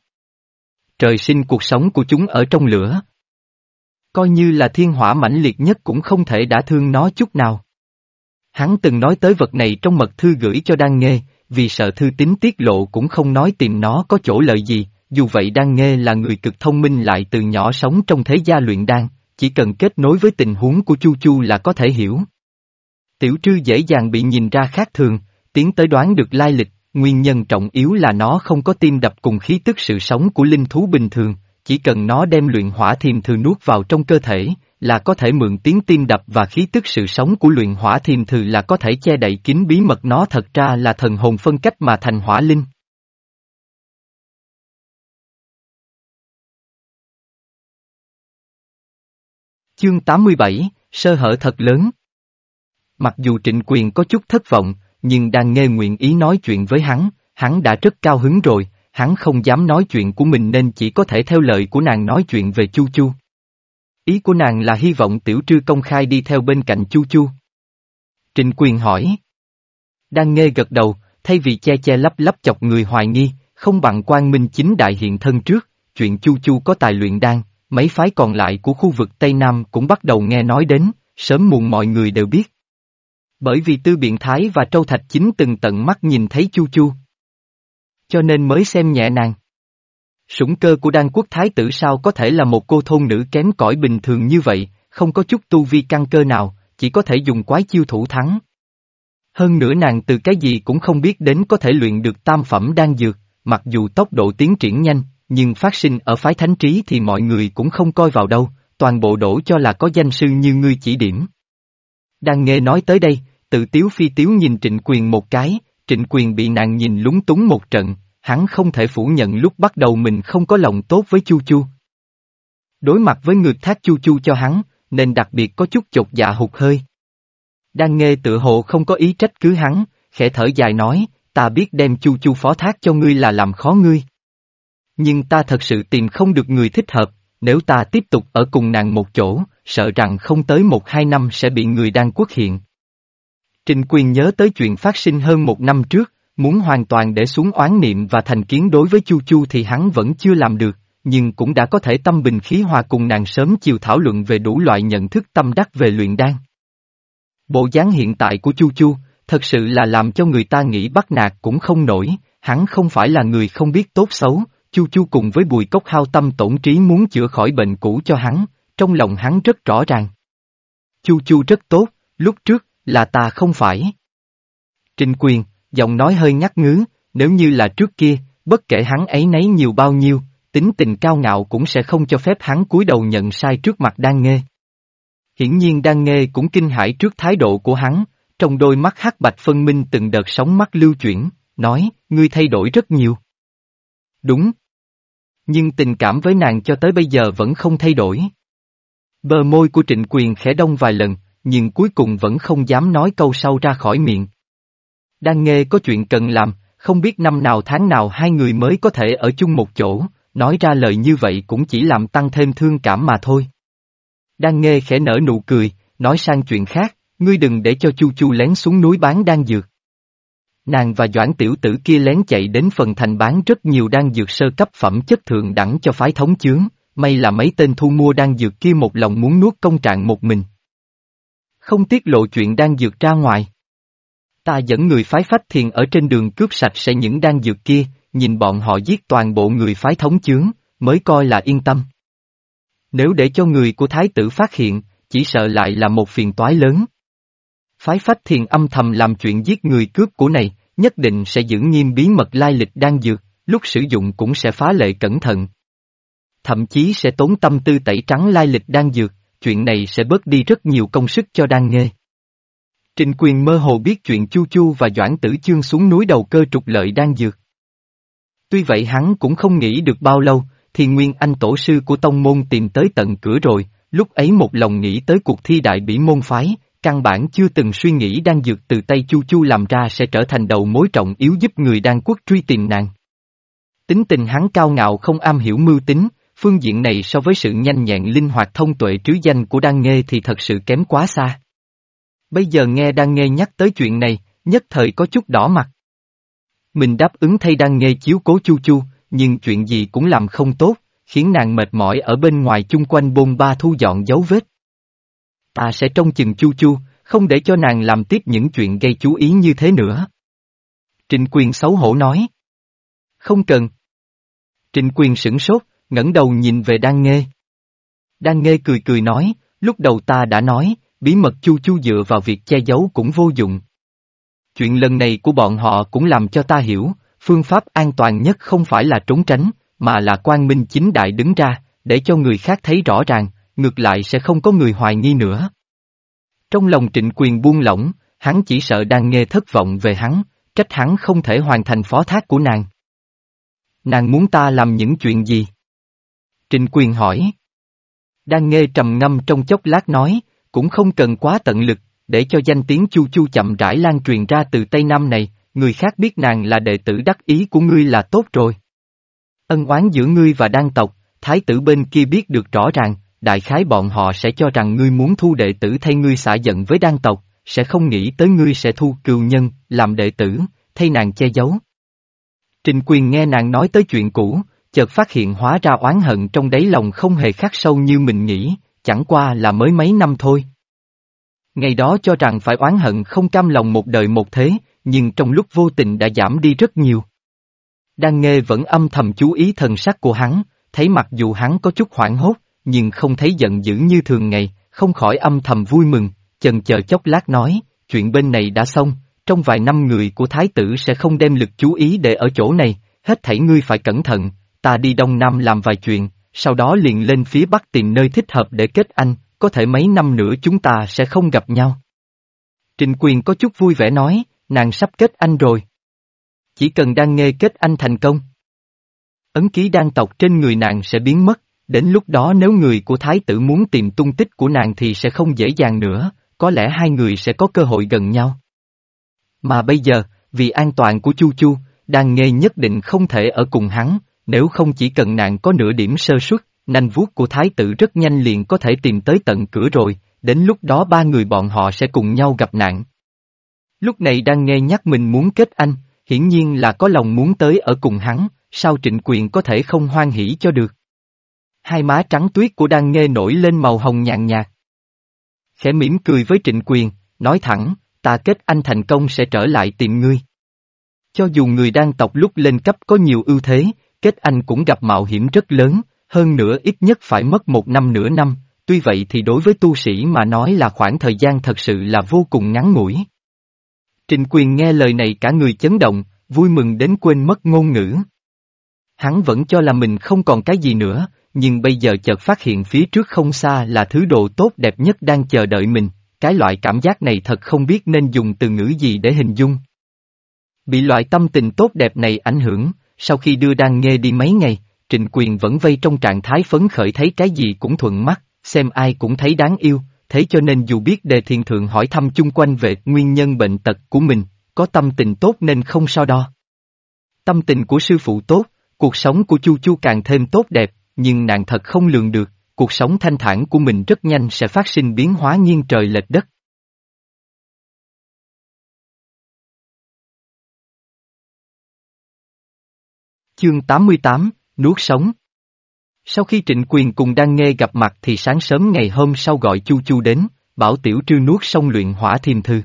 Trời sinh cuộc sống của chúng ở trong lửa. Coi như là thiên hỏa mãnh liệt nhất cũng không thể đã thương nó chút nào. Hắn từng nói tới vật này trong mật thư gửi cho Đan Nghê, vì sợ thư tín tiết lộ cũng không nói tìm nó có chỗ lợi gì, dù vậy Đan Nghê là người cực thông minh lại từ nhỏ sống trong thế gia luyện đan, chỉ cần kết nối với tình huống của Chu Chu là có thể hiểu. Tiểu trư dễ dàng bị nhìn ra khác thường, tiến tới đoán được lai lịch, nguyên nhân trọng yếu là nó không có tim đập cùng khí tức sự sống của linh thú bình thường, chỉ cần nó đem luyện hỏa thiềm thừa nuốt vào trong cơ thể, là có thể mượn tiếng tim đập và khí tức sự sống của luyện hỏa thiềm thừ là có thể che đậy kín bí mật nó thật ra là thần hồn phân cách mà thành hỏa linh. Chương 87, sơ hở thật lớn. Mặc dù trịnh quyền có chút thất vọng, nhưng đang nghe nguyện ý nói chuyện với hắn, hắn đã rất cao hứng rồi, hắn không dám nói chuyện của mình nên chỉ có thể theo lời của nàng nói chuyện về Chu Chu. Ý của nàng là hy vọng tiểu trư công khai đi theo bên cạnh Chu Chu. Trịnh quyền hỏi. Đang nghe gật đầu, thay vì che che lấp lấp chọc người hoài nghi, không bằng quan minh chính đại hiện thân trước, chuyện Chu Chu có tài luyện đan, mấy phái còn lại của khu vực Tây Nam cũng bắt đầu nghe nói đến, sớm muộn mọi người đều biết. Bởi vì Tư Biện Thái và Trâu Thạch Chính từng tận mắt nhìn thấy Chu Chu. Cho nên mới xem nhẹ nàng. Sủng cơ của đan quốc thái tử sao có thể là một cô thôn nữ kém cỏi bình thường như vậy, không có chút tu vi căn cơ nào, chỉ có thể dùng quái chiêu thủ thắng. Hơn nữa nàng từ cái gì cũng không biết đến có thể luyện được tam phẩm đan dược, mặc dù tốc độ tiến triển nhanh, nhưng phát sinh ở phái thánh trí thì mọi người cũng không coi vào đâu, toàn bộ đổ cho là có danh sư như ngươi chỉ điểm. Đang nghe nói tới đây, tự tiếu phi tiếu nhìn trịnh quyền một cái, trịnh quyền bị nàng nhìn lúng túng một trận, hắn không thể phủ nhận lúc bắt đầu mình không có lòng tốt với Chu Chu. Đối mặt với ngược thác Chu Chu cho hắn, nên đặc biệt có chút chột dạ hụt hơi. Đang nghe tự hộ không có ý trách cứ hắn, khẽ thở dài nói, ta biết đem Chu Chu phó thác cho ngươi là làm khó ngươi. Nhưng ta thật sự tìm không được người thích hợp, nếu ta tiếp tục ở cùng nàng một chỗ, sợ rằng không tới một hai năm sẽ bị người đang quốc hiện. Trình quyền nhớ tới chuyện phát sinh hơn một năm trước, muốn hoàn toàn để xuống oán niệm và thành kiến đối với Chu Chu thì hắn vẫn chưa làm được, nhưng cũng đã có thể tâm bình khí hòa cùng nàng sớm chiều thảo luận về đủ loại nhận thức tâm đắc về luyện đan. Bộ dáng hiện tại của Chu Chu, thật sự là làm cho người ta nghĩ bắt nạt cũng không nổi, hắn không phải là người không biết tốt xấu, Chu Chu cùng với bùi cốc hao tâm tổn trí muốn chữa khỏi bệnh cũ cho hắn, trong lòng hắn rất rõ ràng. Chu Chu rất tốt, lúc trước, là ta không phải. trình quyền, giọng nói hơi nhắc ngứ, nếu như là trước kia, bất kể hắn ấy nấy nhiều bao nhiêu, tính tình cao ngạo cũng sẽ không cho phép hắn cúi đầu nhận sai trước mặt Đan Nghê. Hiển nhiên Đan Nghê cũng kinh hãi trước thái độ của hắn, trong đôi mắt hắc bạch phân minh từng đợt sóng mắt lưu chuyển, nói, ngươi thay đổi rất nhiều. Đúng. Nhưng tình cảm với nàng cho tới bây giờ vẫn không thay đổi. Bờ môi của trịnh quyền khẽ đông vài lần, nhưng cuối cùng vẫn không dám nói câu sau ra khỏi miệng. Đang nghe có chuyện cần làm, không biết năm nào tháng nào hai người mới có thể ở chung một chỗ, nói ra lời như vậy cũng chỉ làm tăng thêm thương cảm mà thôi. Đang nghe khẽ nở nụ cười, nói sang chuyện khác, ngươi đừng để cho Chu Chu lén xuống núi bán đan dược. Nàng và Doãn tiểu tử kia lén chạy đến phần thành bán rất nhiều đan dược sơ cấp phẩm chất thượng đẳng cho phái thống chướng, may là mấy tên thu mua đan dược kia một lòng muốn nuốt công trạng một mình. Không tiết lộ chuyện đan dược ra ngoài. Ta dẫn người phái phách thiền ở trên đường cướp sạch sẽ những đan dược kia, nhìn bọn họ giết toàn bộ người phái thống chướng, mới coi là yên tâm. Nếu để cho người của thái tử phát hiện, chỉ sợ lại là một phiền toái lớn. Phái phách thiền âm thầm làm chuyện giết người cướp của này, nhất định sẽ giữ nghiêm bí mật lai lịch đan dược, lúc sử dụng cũng sẽ phá lệ cẩn thận. Thậm chí sẽ tốn tâm tư tẩy trắng lai lịch đan dược, chuyện này sẽ bớt đi rất nhiều công sức cho đan nghê. Trình quyền mơ hồ biết chuyện Chu Chu và Doãn Tử Chương xuống núi đầu cơ trục lợi đang dược. Tuy vậy hắn cũng không nghĩ được bao lâu, thì Nguyên Anh tổ sư của tông môn tìm tới tận cửa rồi, lúc ấy một lòng nghĩ tới cuộc thi đại bỉ môn phái, căn bản chưa từng suy nghĩ đang dược từ tay Chu Chu làm ra sẽ trở thành đầu mối trọng yếu giúp người đan quốc truy tìm nàng. Tính tình hắn cao ngạo không am hiểu mưu tính, phương diện này so với sự nhanh nhẹn linh hoạt thông tuệ trứ danh của Đan Nghê thì thật sự kém quá xa. Bây giờ nghe đang nghe nhắc tới chuyện này, nhất thời có chút đỏ mặt. Mình đáp ứng thay đang nghe chiếu cố Chu Chu, nhưng chuyện gì cũng làm không tốt, khiến nàng mệt mỏi ở bên ngoài chung quanh bôn ba thu dọn dấu vết. Ta sẽ trông chừng Chu Chu, không để cho nàng làm tiếp những chuyện gây chú ý như thế nữa. Trịnh quyền xấu hổ nói. Không cần. Trịnh quyền sửng sốt, ngẩng đầu nhìn về Đan Nghê. Đan Nghê cười cười nói, lúc đầu ta đã nói, bí mật Chu Chu dựa vào việc che giấu cũng vô dụng. Chuyện lần này của bọn họ cũng làm cho ta hiểu, phương pháp an toàn nhất không phải là trốn tránh, mà là quan minh chính đại đứng ra, để cho người khác thấy rõ ràng, ngược lại sẽ không có người hoài nghi nữa. Trong lòng trịnh quyền buông lỏng, hắn chỉ sợ đang nghe thất vọng về hắn, trách hắn không thể hoàn thành phó thác của nàng. Nàng muốn ta làm những chuyện gì? Trịnh quyền hỏi. Đang nghe trầm ngâm trong chốc lát nói, cũng không cần quá tận lực, để cho danh tiếng chu chu chậm rãi lan truyền ra từ Tây Nam này, người khác biết nàng là đệ tử đắc ý của ngươi là tốt rồi. Ân oán giữa ngươi và đan tộc, thái tử bên kia biết được rõ ràng, đại khái bọn họ sẽ cho rằng ngươi muốn thu đệ tử thay ngươi xả giận với đan tộc, sẽ không nghĩ tới ngươi sẽ thu cừu nhân, làm đệ tử, thay nàng che giấu. Trình quyền nghe nàng nói tới chuyện cũ, chợt phát hiện hóa ra oán hận trong đáy lòng không hề khắc sâu như mình nghĩ, chẳng qua là mới mấy năm thôi. Ngày đó cho rằng phải oán hận không cam lòng một đời một thế, nhưng trong lúc vô tình đã giảm đi rất nhiều. Đan nghe vẫn âm thầm chú ý thần sắc của hắn, thấy mặc dù hắn có chút hoảng hốt, nhưng không thấy giận dữ như thường ngày, không khỏi âm thầm vui mừng, chần chờ chốc lát nói, chuyện bên này đã xong, trong vài năm người của thái tử sẽ không đem lực chú ý để ở chỗ này, hết thảy ngươi phải cẩn thận, ta đi Đông Nam làm vài chuyện, sau đó liền lên phía Bắc tìm nơi thích hợp để kết anh, có thể mấy năm nữa chúng ta sẽ không gặp nhau. Trịnh quyền có chút vui vẻ nói, nàng sắp kết anh rồi. Chỉ cần đang nghe kết anh thành công. Ấn ký đan tộc trên người nàng sẽ biến mất, đến lúc đó nếu người của thái tử muốn tìm tung tích của nàng thì sẽ không dễ dàng nữa, có lẽ hai người sẽ có cơ hội gần nhau. Mà bây giờ, vì an toàn của Chu Chu, đang nghe nhất định không thể ở cùng hắn, nếu không chỉ cần nàng có nửa điểm sơ suất, nanh vuốt của thái tử rất nhanh liền có thể tìm tới tận cửa rồi, đến lúc đó ba người bọn họ sẽ cùng nhau gặp nạn. Lúc này đang nghe nhắc mình muốn kết anh, hiển nhiên là có lòng muốn tới ở cùng hắn, sao trịnh quyền có thể không hoan hỷ cho được. Hai má trắng tuyết của đang nghe nổi lên màu hồng nhàn nhạt. Khẽ mỉm cười với trịnh quyền, nói thẳng, ta kết anh thành công sẽ trở lại tìm ngươi. Cho dù người đang tộc lúc lên cấp có nhiều ưu thế, kết anh cũng gặp mạo hiểm rất lớn, hơn nữa ít nhất phải mất một năm nửa năm, tuy vậy thì đối với tu sĩ mà nói là khoảng thời gian thật sự là vô cùng ngắn ngủi. Trịnh quyền nghe lời này cả người chấn động, vui mừng đến quên mất ngôn ngữ. Hắn vẫn cho là mình không còn cái gì nữa, nhưng bây giờ chợt phát hiện phía trước không xa là thứ đồ tốt đẹp nhất đang chờ đợi mình, cái loại cảm giác này thật không biết nên dùng từ ngữ gì để hình dung. Bị loại tâm tình tốt đẹp này ảnh hưởng, sau khi đưa đang nghe đi mấy ngày, Trịnh Quyền vẫn vây trong trạng thái phấn khởi thấy cái gì cũng thuận mắt, xem ai cũng thấy đáng yêu, thế cho nên dù biết đề thiền thượng hỏi thăm chung quanh về nguyên nhân bệnh tật của mình, có tâm tình tốt nên không sao đo. Tâm tình của sư phụ tốt, cuộc sống của Chu Chu càng thêm tốt đẹp, nhưng nàng thật không lường được, cuộc sống thanh thản của mình rất nhanh sẽ phát sinh biến hóa nghiêng trời lệch đất. Chương 88, Nuốt sống Sau khi trịnh quyền cùng đang nghe gặp mặt thì sáng sớm ngày hôm sau gọi Chu Chu đến, bảo tiểu trư nuốt xong luyện hỏa thiềm thư.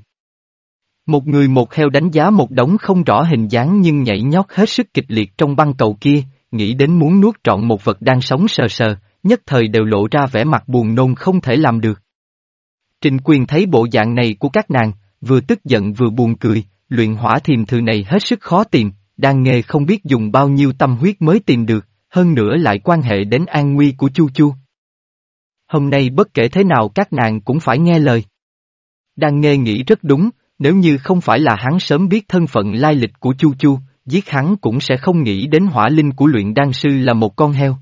Một người một heo đánh giá một đống không rõ hình dáng nhưng nhảy nhót hết sức kịch liệt trong băng cầu kia, nghĩ đến muốn nuốt trọn một vật đang sống sờ sờ, nhất thời đều lộ ra vẻ mặt buồn nôn không thể làm được. Trịnh quyền thấy bộ dạng này của các nàng, vừa tức giận vừa buồn cười, luyện hỏa thiềm thư này hết sức khó tìm, đang nghề không biết dùng bao nhiêu tâm huyết mới tìm được, hơn nữa lại quan hệ đến an nguy của Chu Chu. Hôm nay bất kể thế nào các nàng cũng phải nghe lời. Đang nghe nghĩ rất đúng, nếu như không phải là hắn sớm biết thân phận lai lịch của Chu Chu, giết hắn cũng sẽ không nghĩ đến hỏa linh của luyện đan sư là một con heo.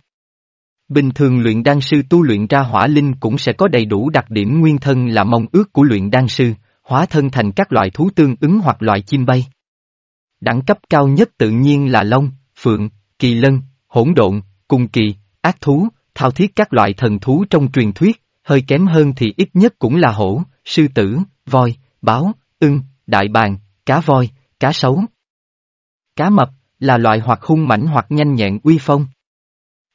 Bình thường luyện đan sư tu luyện ra hỏa linh cũng sẽ có đầy đủ đặc điểm nguyên thân là mong ước của luyện đan sư, hóa thân thành các loại thú tương ứng hoặc loại chim bay. Đẳng cấp cao nhất tự nhiên là long, phượng, kỳ lân, hỗn độn, cung kỳ, ác thú, thao thiết các loại thần thú trong truyền thuyết, hơi kém hơn thì ít nhất cũng là hổ, sư tử, voi, báo, ưng, đại bàng, cá voi, cá sấu. Cá mập, là loại hoặc hung mãnh hoặc nhanh nhẹn uy phong.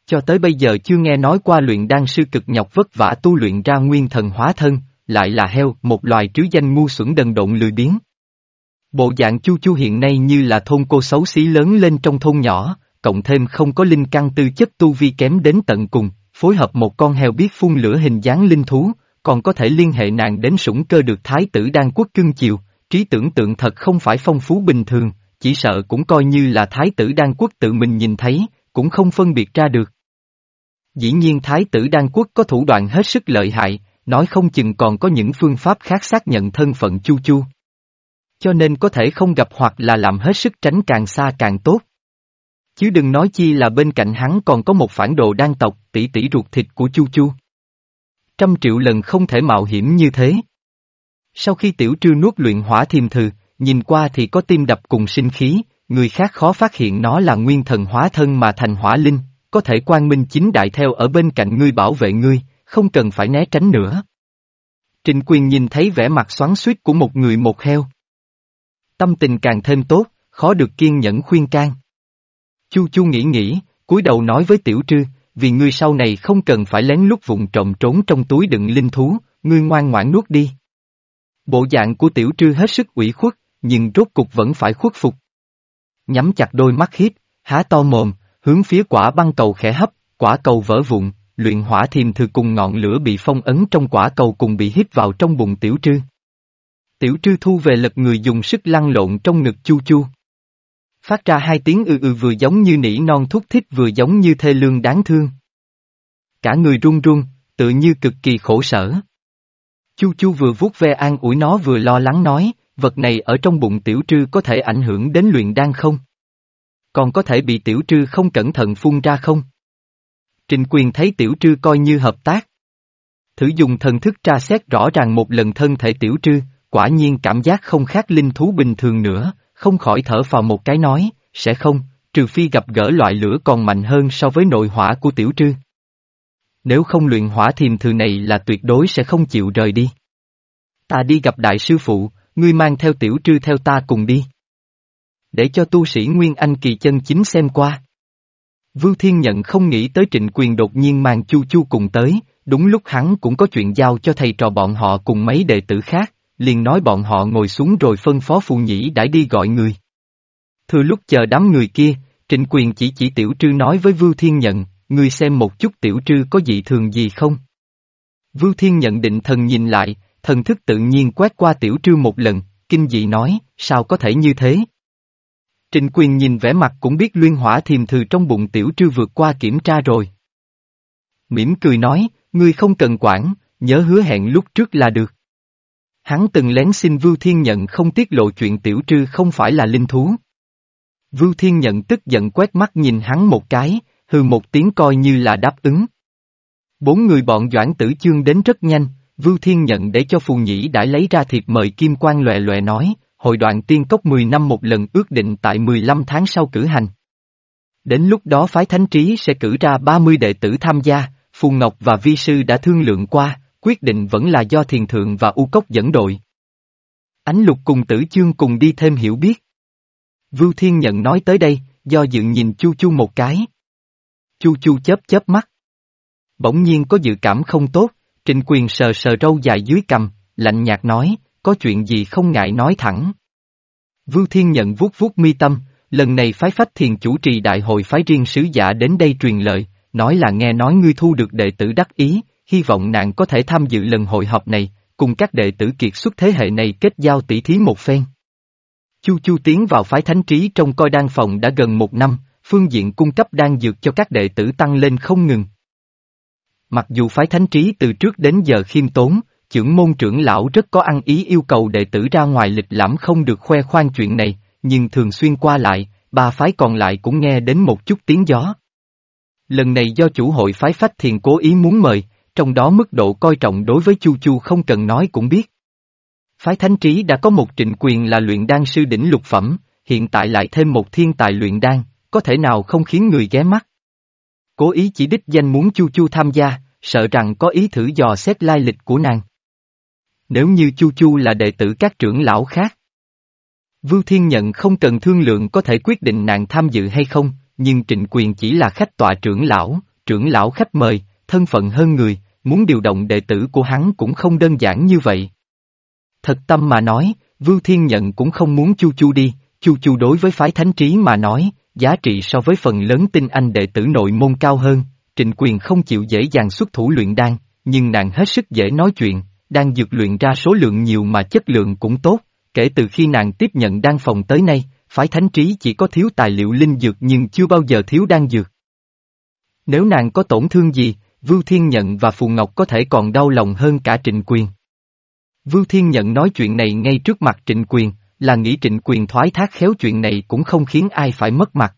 Cho tới bây giờ chưa nghe nói qua luyện đan sư cực nhọc vất vả tu luyện ra nguyên thần hóa thân, lại là heo, một loài trứ danh ngu xuẩn đần độn lười biếng. Bộ dạng chu chu hiện nay như là thôn cô xấu xí lớn lên trong thôn nhỏ, cộng thêm không có linh căn tư chất tu vi kém đến tận cùng, phối hợp một con heo biết phun lửa hình dáng linh thú, còn có thể liên hệ nàng đến sủng cơ được thái tử đan quốc cưng chiều, trí tưởng tượng thật không phải phong phú bình thường, chỉ sợ cũng coi như là thái tử đan quốc tự mình nhìn thấy, cũng không phân biệt ra được. Dĩ nhiên Thái tử Đan Quốc có thủ đoạn hết sức lợi hại, nói không chừng còn có những phương pháp khác xác nhận thân phận Chu Chu. Cho nên có thể không gặp hoặc là làm hết sức tránh càng xa càng tốt. Chứ đừng nói chi là bên cạnh hắn còn có một phản đồ đan tộc, tỷ tỷ ruột thịt của Chu Chu. Trăm triệu lần không thể mạo hiểm như thế. Sau khi tiểu trư nuốt luyện hỏa thiềm thừ, nhìn qua thì có tim đập cùng sinh khí, người khác khó phát hiện nó là nguyên thần hóa thân mà thành hỏa linh, có thể quan minh chính đại theo ở bên cạnh ngươi bảo vệ ngươi, không cần phải né tránh nữa. Trịnh quyền nhìn thấy vẻ mặt xoắn suýt của một người một heo. Tâm tình càng thêm tốt, khó được kiên nhẫn khuyên can. Chu Chu nghĩ nghĩ, cúi đầu nói với Tiểu Trư, vì ngươi sau này không cần phải lén lút vụng trộm trốn trong túi đựng linh thú, ngươi ngoan ngoãn nuốt đi. Bộ dạng của Tiểu Trư hết sức ủy khuất, nhưng rốt cục vẫn phải khuất phục. Nhắm chặt đôi mắt hít, há to mồm, hướng phía quả băng cầu khẽ hấp, quả cầu vỡ vụn, luyện hỏa thiềm thư cùng ngọn lửa bị phong ấn trong quả cầu cùng bị hít vào trong bụng Tiểu Trư. Tiểu Trư thu về lật người dùng sức lăn lộn trong ngực Chu Chu. Phát ra hai tiếng ư ư vừa giống như nỉ non thúc thích vừa giống như thê lương đáng thương. Cả người run run, tự như cực kỳ khổ sở. Chu Chu vừa vuốt ve an ủi nó vừa lo lắng nói, vật này ở trong bụng tiểu trư có thể ảnh hưởng đến luyện đan không? Còn có thể bị tiểu trư không cẩn thận phun ra không? Trình quyền thấy tiểu trư coi như hợp tác. Thử dùng thần thức tra xét rõ ràng một lần thân thể tiểu trư, quả nhiên cảm giác không khác linh thú bình thường nữa, không khỏi thở vào một cái nói, sẽ không, trừ phi gặp gỡ loại lửa còn mạnh hơn so với nội hỏa của tiểu trư. Nếu không luyện hỏa thiềm thừa này là tuyệt đối sẽ không chịu rời đi. Ta đi gặp đại sư phụ, ngươi mang theo tiểu trư theo ta cùng đi. Để cho tu sĩ Nguyên Anh kỳ chân chính xem qua. Vưu Thiên Nhận không nghĩ tới trịnh quyền đột nhiên mang Chu Chu cùng tới, đúng lúc hắn cũng có chuyện giao cho thầy trò bọn họ cùng mấy đệ tử khác, liền nói bọn họ ngồi xuống rồi phân phó phù nhĩ đã đi gọi người. Thừa lúc chờ đám người kia, trịnh quyền chỉ chỉ tiểu trư nói với Vưu Thiên Nhận, ngươi xem một chút tiểu trư có dị thường gì không? Vưu Thiên Nhận định thần nhìn lại, thần thức tự nhiên quét qua tiểu trư một lần, kinh dị nói, sao có thể như thế? Trịnh quyền nhìn vẻ mặt cũng biết luyên hỏa thiềm thừ trong bụng tiểu trư vượt qua kiểm tra rồi. Mỉm cười nói, ngươi không cần quản, nhớ hứa hẹn lúc trước là được. Hắn từng lén xin Vưu Thiên Nhận không tiết lộ chuyện tiểu trư không phải là linh thú. Vưu Thiên Nhận tức giận quét mắt nhìn hắn một cái, hừ một tiếng coi như là đáp ứng. Bốn người bọn Doãn Tử Chương đến rất nhanh, Vưu Thiên Nhận để cho phù nhĩ đã lấy ra thiệp mời Kim Quan lòe lòe nói, hội đoạn tiên cốc 10 năm một lần ước định tại 15 tháng sau cử hành. Đến lúc đó phái thánh trí sẽ cử ra 30 đệ tử tham gia, Phù Ngọc và Vi Sư đã thương lượng qua, quyết định vẫn là do thiền thượng và u cốc dẫn đội. Ánh lục cùng tử chương cùng đi thêm hiểu biết. Vưu Thiên Nhận nói tới đây, do dự nhìn Chu Chu một cái. Chu Chu chớp chớp mắt. Bỗng nhiên có dự cảm không tốt, Trịnh Quyền sờ sờ râu dài dưới cầm, lạnh nhạt nói, có chuyện gì không ngại nói thẳng. Vưu Thiên Nhận vuốt vuốt mi tâm, lần này phái phách thiền chủ trì đại hội phái riêng sứ giả đến đây truyền lợi, nói là nghe nói ngươi thu được đệ tử đắc ý, hy vọng nạn có thể tham dự lần hội họp này, cùng các đệ tử kiệt xuất thế hệ này kết giao tỷ thí một phen. Chu Chu tiến vào phái thánh trí trong coi đan phòng đã gần một năm, phương diện cung cấp đan dược cho các đệ tử tăng lên không ngừng. Mặc dù phái thánh trí từ trước đến giờ khiêm tốn, trưởng môn trưởng lão rất có ăn ý yêu cầu đệ tử ra ngoài lịch lãm không được khoe khoang chuyện này, nhưng thường xuyên qua lại, ba phái còn lại cũng nghe đến một chút tiếng gió. Lần này do chủ hội phái phách thiền cố ý muốn mời, trong đó mức độ coi trọng đối với Chu Chu không cần nói cũng biết. Phái Thánh Trí đã có một trịnh quyền là luyện đan sư đỉnh lục phẩm, hiện tại lại thêm một thiên tài luyện đan, có thể nào không khiến người ghé mắt. Cố ý chỉ đích danh muốn Chu Chu tham gia, sợ rằng có ý thử dò xét lai lịch của nàng. Nếu như Chu Chu là đệ tử các trưởng lão khác. Vưu Thiên Nhận không cần thương lượng có thể quyết định nàng tham dự hay không, nhưng trịnh quyền chỉ là khách tọa trưởng lão, trưởng lão khách mời, thân phận hơn người, muốn điều động đệ tử của hắn cũng không đơn giản như vậy. Thật tâm mà nói, Vưu Thiên Nhận cũng không muốn Chu Chu đi, Chu Chu đối với phái thánh trí mà nói, giá trị so với phần lớn tinh anh đệ tử nội môn cao hơn, trịnh quyền không chịu dễ dàng xuất thủ luyện đan, nhưng nàng hết sức dễ nói chuyện, đang dược luyện ra số lượng nhiều mà chất lượng cũng tốt, kể từ khi nàng tiếp nhận đan phòng tới nay, phái thánh trí chỉ có thiếu tài liệu linh dược nhưng chưa bao giờ thiếu đan dược. Nếu nàng có tổn thương gì, Vưu Thiên Nhận và Phù Ngọc có thể còn đau lòng hơn cả Trịnh Quyền. Vưu Thiên Nhận nói chuyện này ngay trước mặt Trịnh Quyền, là nghĩ Trịnh Quyền thoái thác khéo chuyện này cũng không khiến ai phải mất mặt.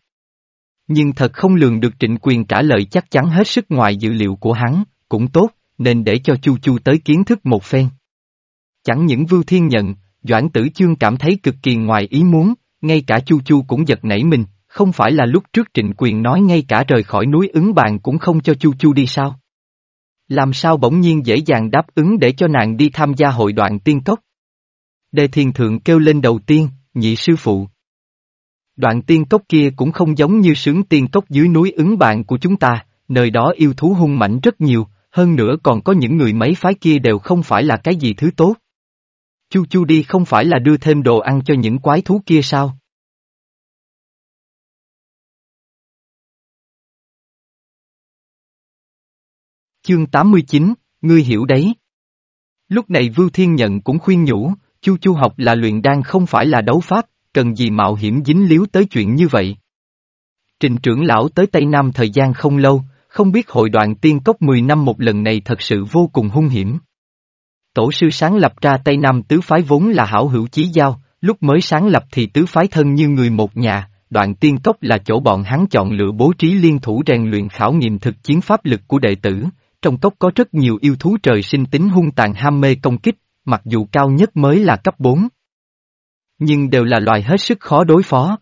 Nhưng thật không lường được Trịnh Quyền trả lời chắc chắn hết sức ngoài dự liệu của hắn, cũng tốt, nên để cho Chu Chu tới kiến thức một phen. Chẳng những Vưu Thiên Nhận, Doãn Tử Chương cảm thấy cực kỳ ngoài ý muốn, ngay cả Chu Chu cũng giật nảy mình, không phải là lúc trước Trịnh Quyền nói ngay cả rời khỏi núi ứng bàn cũng không cho Chu Chu đi sao? Làm sao bỗng nhiên dễ dàng đáp ứng để cho nàng đi tham gia hội đoạn tiên cốc? Đề thiền thượng kêu lên đầu tiên, nhị sư phụ. Đoạn tiên cốc kia cũng không giống như sướng tiên cốc dưới núi ứng bạn của chúng ta, nơi đó yêu thú hung mảnh rất nhiều, hơn nữa còn có những người mấy phái kia đều không phải là cái gì thứ tốt. Chu Chu đi không phải là đưa thêm đồ ăn cho những quái thú kia sao? Chương 89, ngươi hiểu đấy. Lúc này Vưu Thiên Nhận cũng khuyên nhủ, Chu Chu học là luyện đan không phải là đấu pháp, cần gì mạo hiểm dính líu tới chuyện như vậy. Trình trưởng lão tới Tây Nam thời gian không lâu, không biết hội đoàn tiên cốc 10 năm một lần này thật sự vô cùng hung hiểm. Tổ sư sáng lập ra Tây Nam tứ phái vốn là hảo hữu chí giao, lúc mới sáng lập thì tứ phái thân như người một nhà, đoạn tiên cốc là chỗ bọn hắn chọn lựa bố trí liên thủ rèn luyện khảo nghiệm thực chiến pháp lực của đệ tử, trong cốc có rất nhiều yêu thú trời sinh tính hung tàn ham mê công kích, mặc dù cao nhất mới là cấp 4. Nhưng đều là loài hết sức khó đối phó.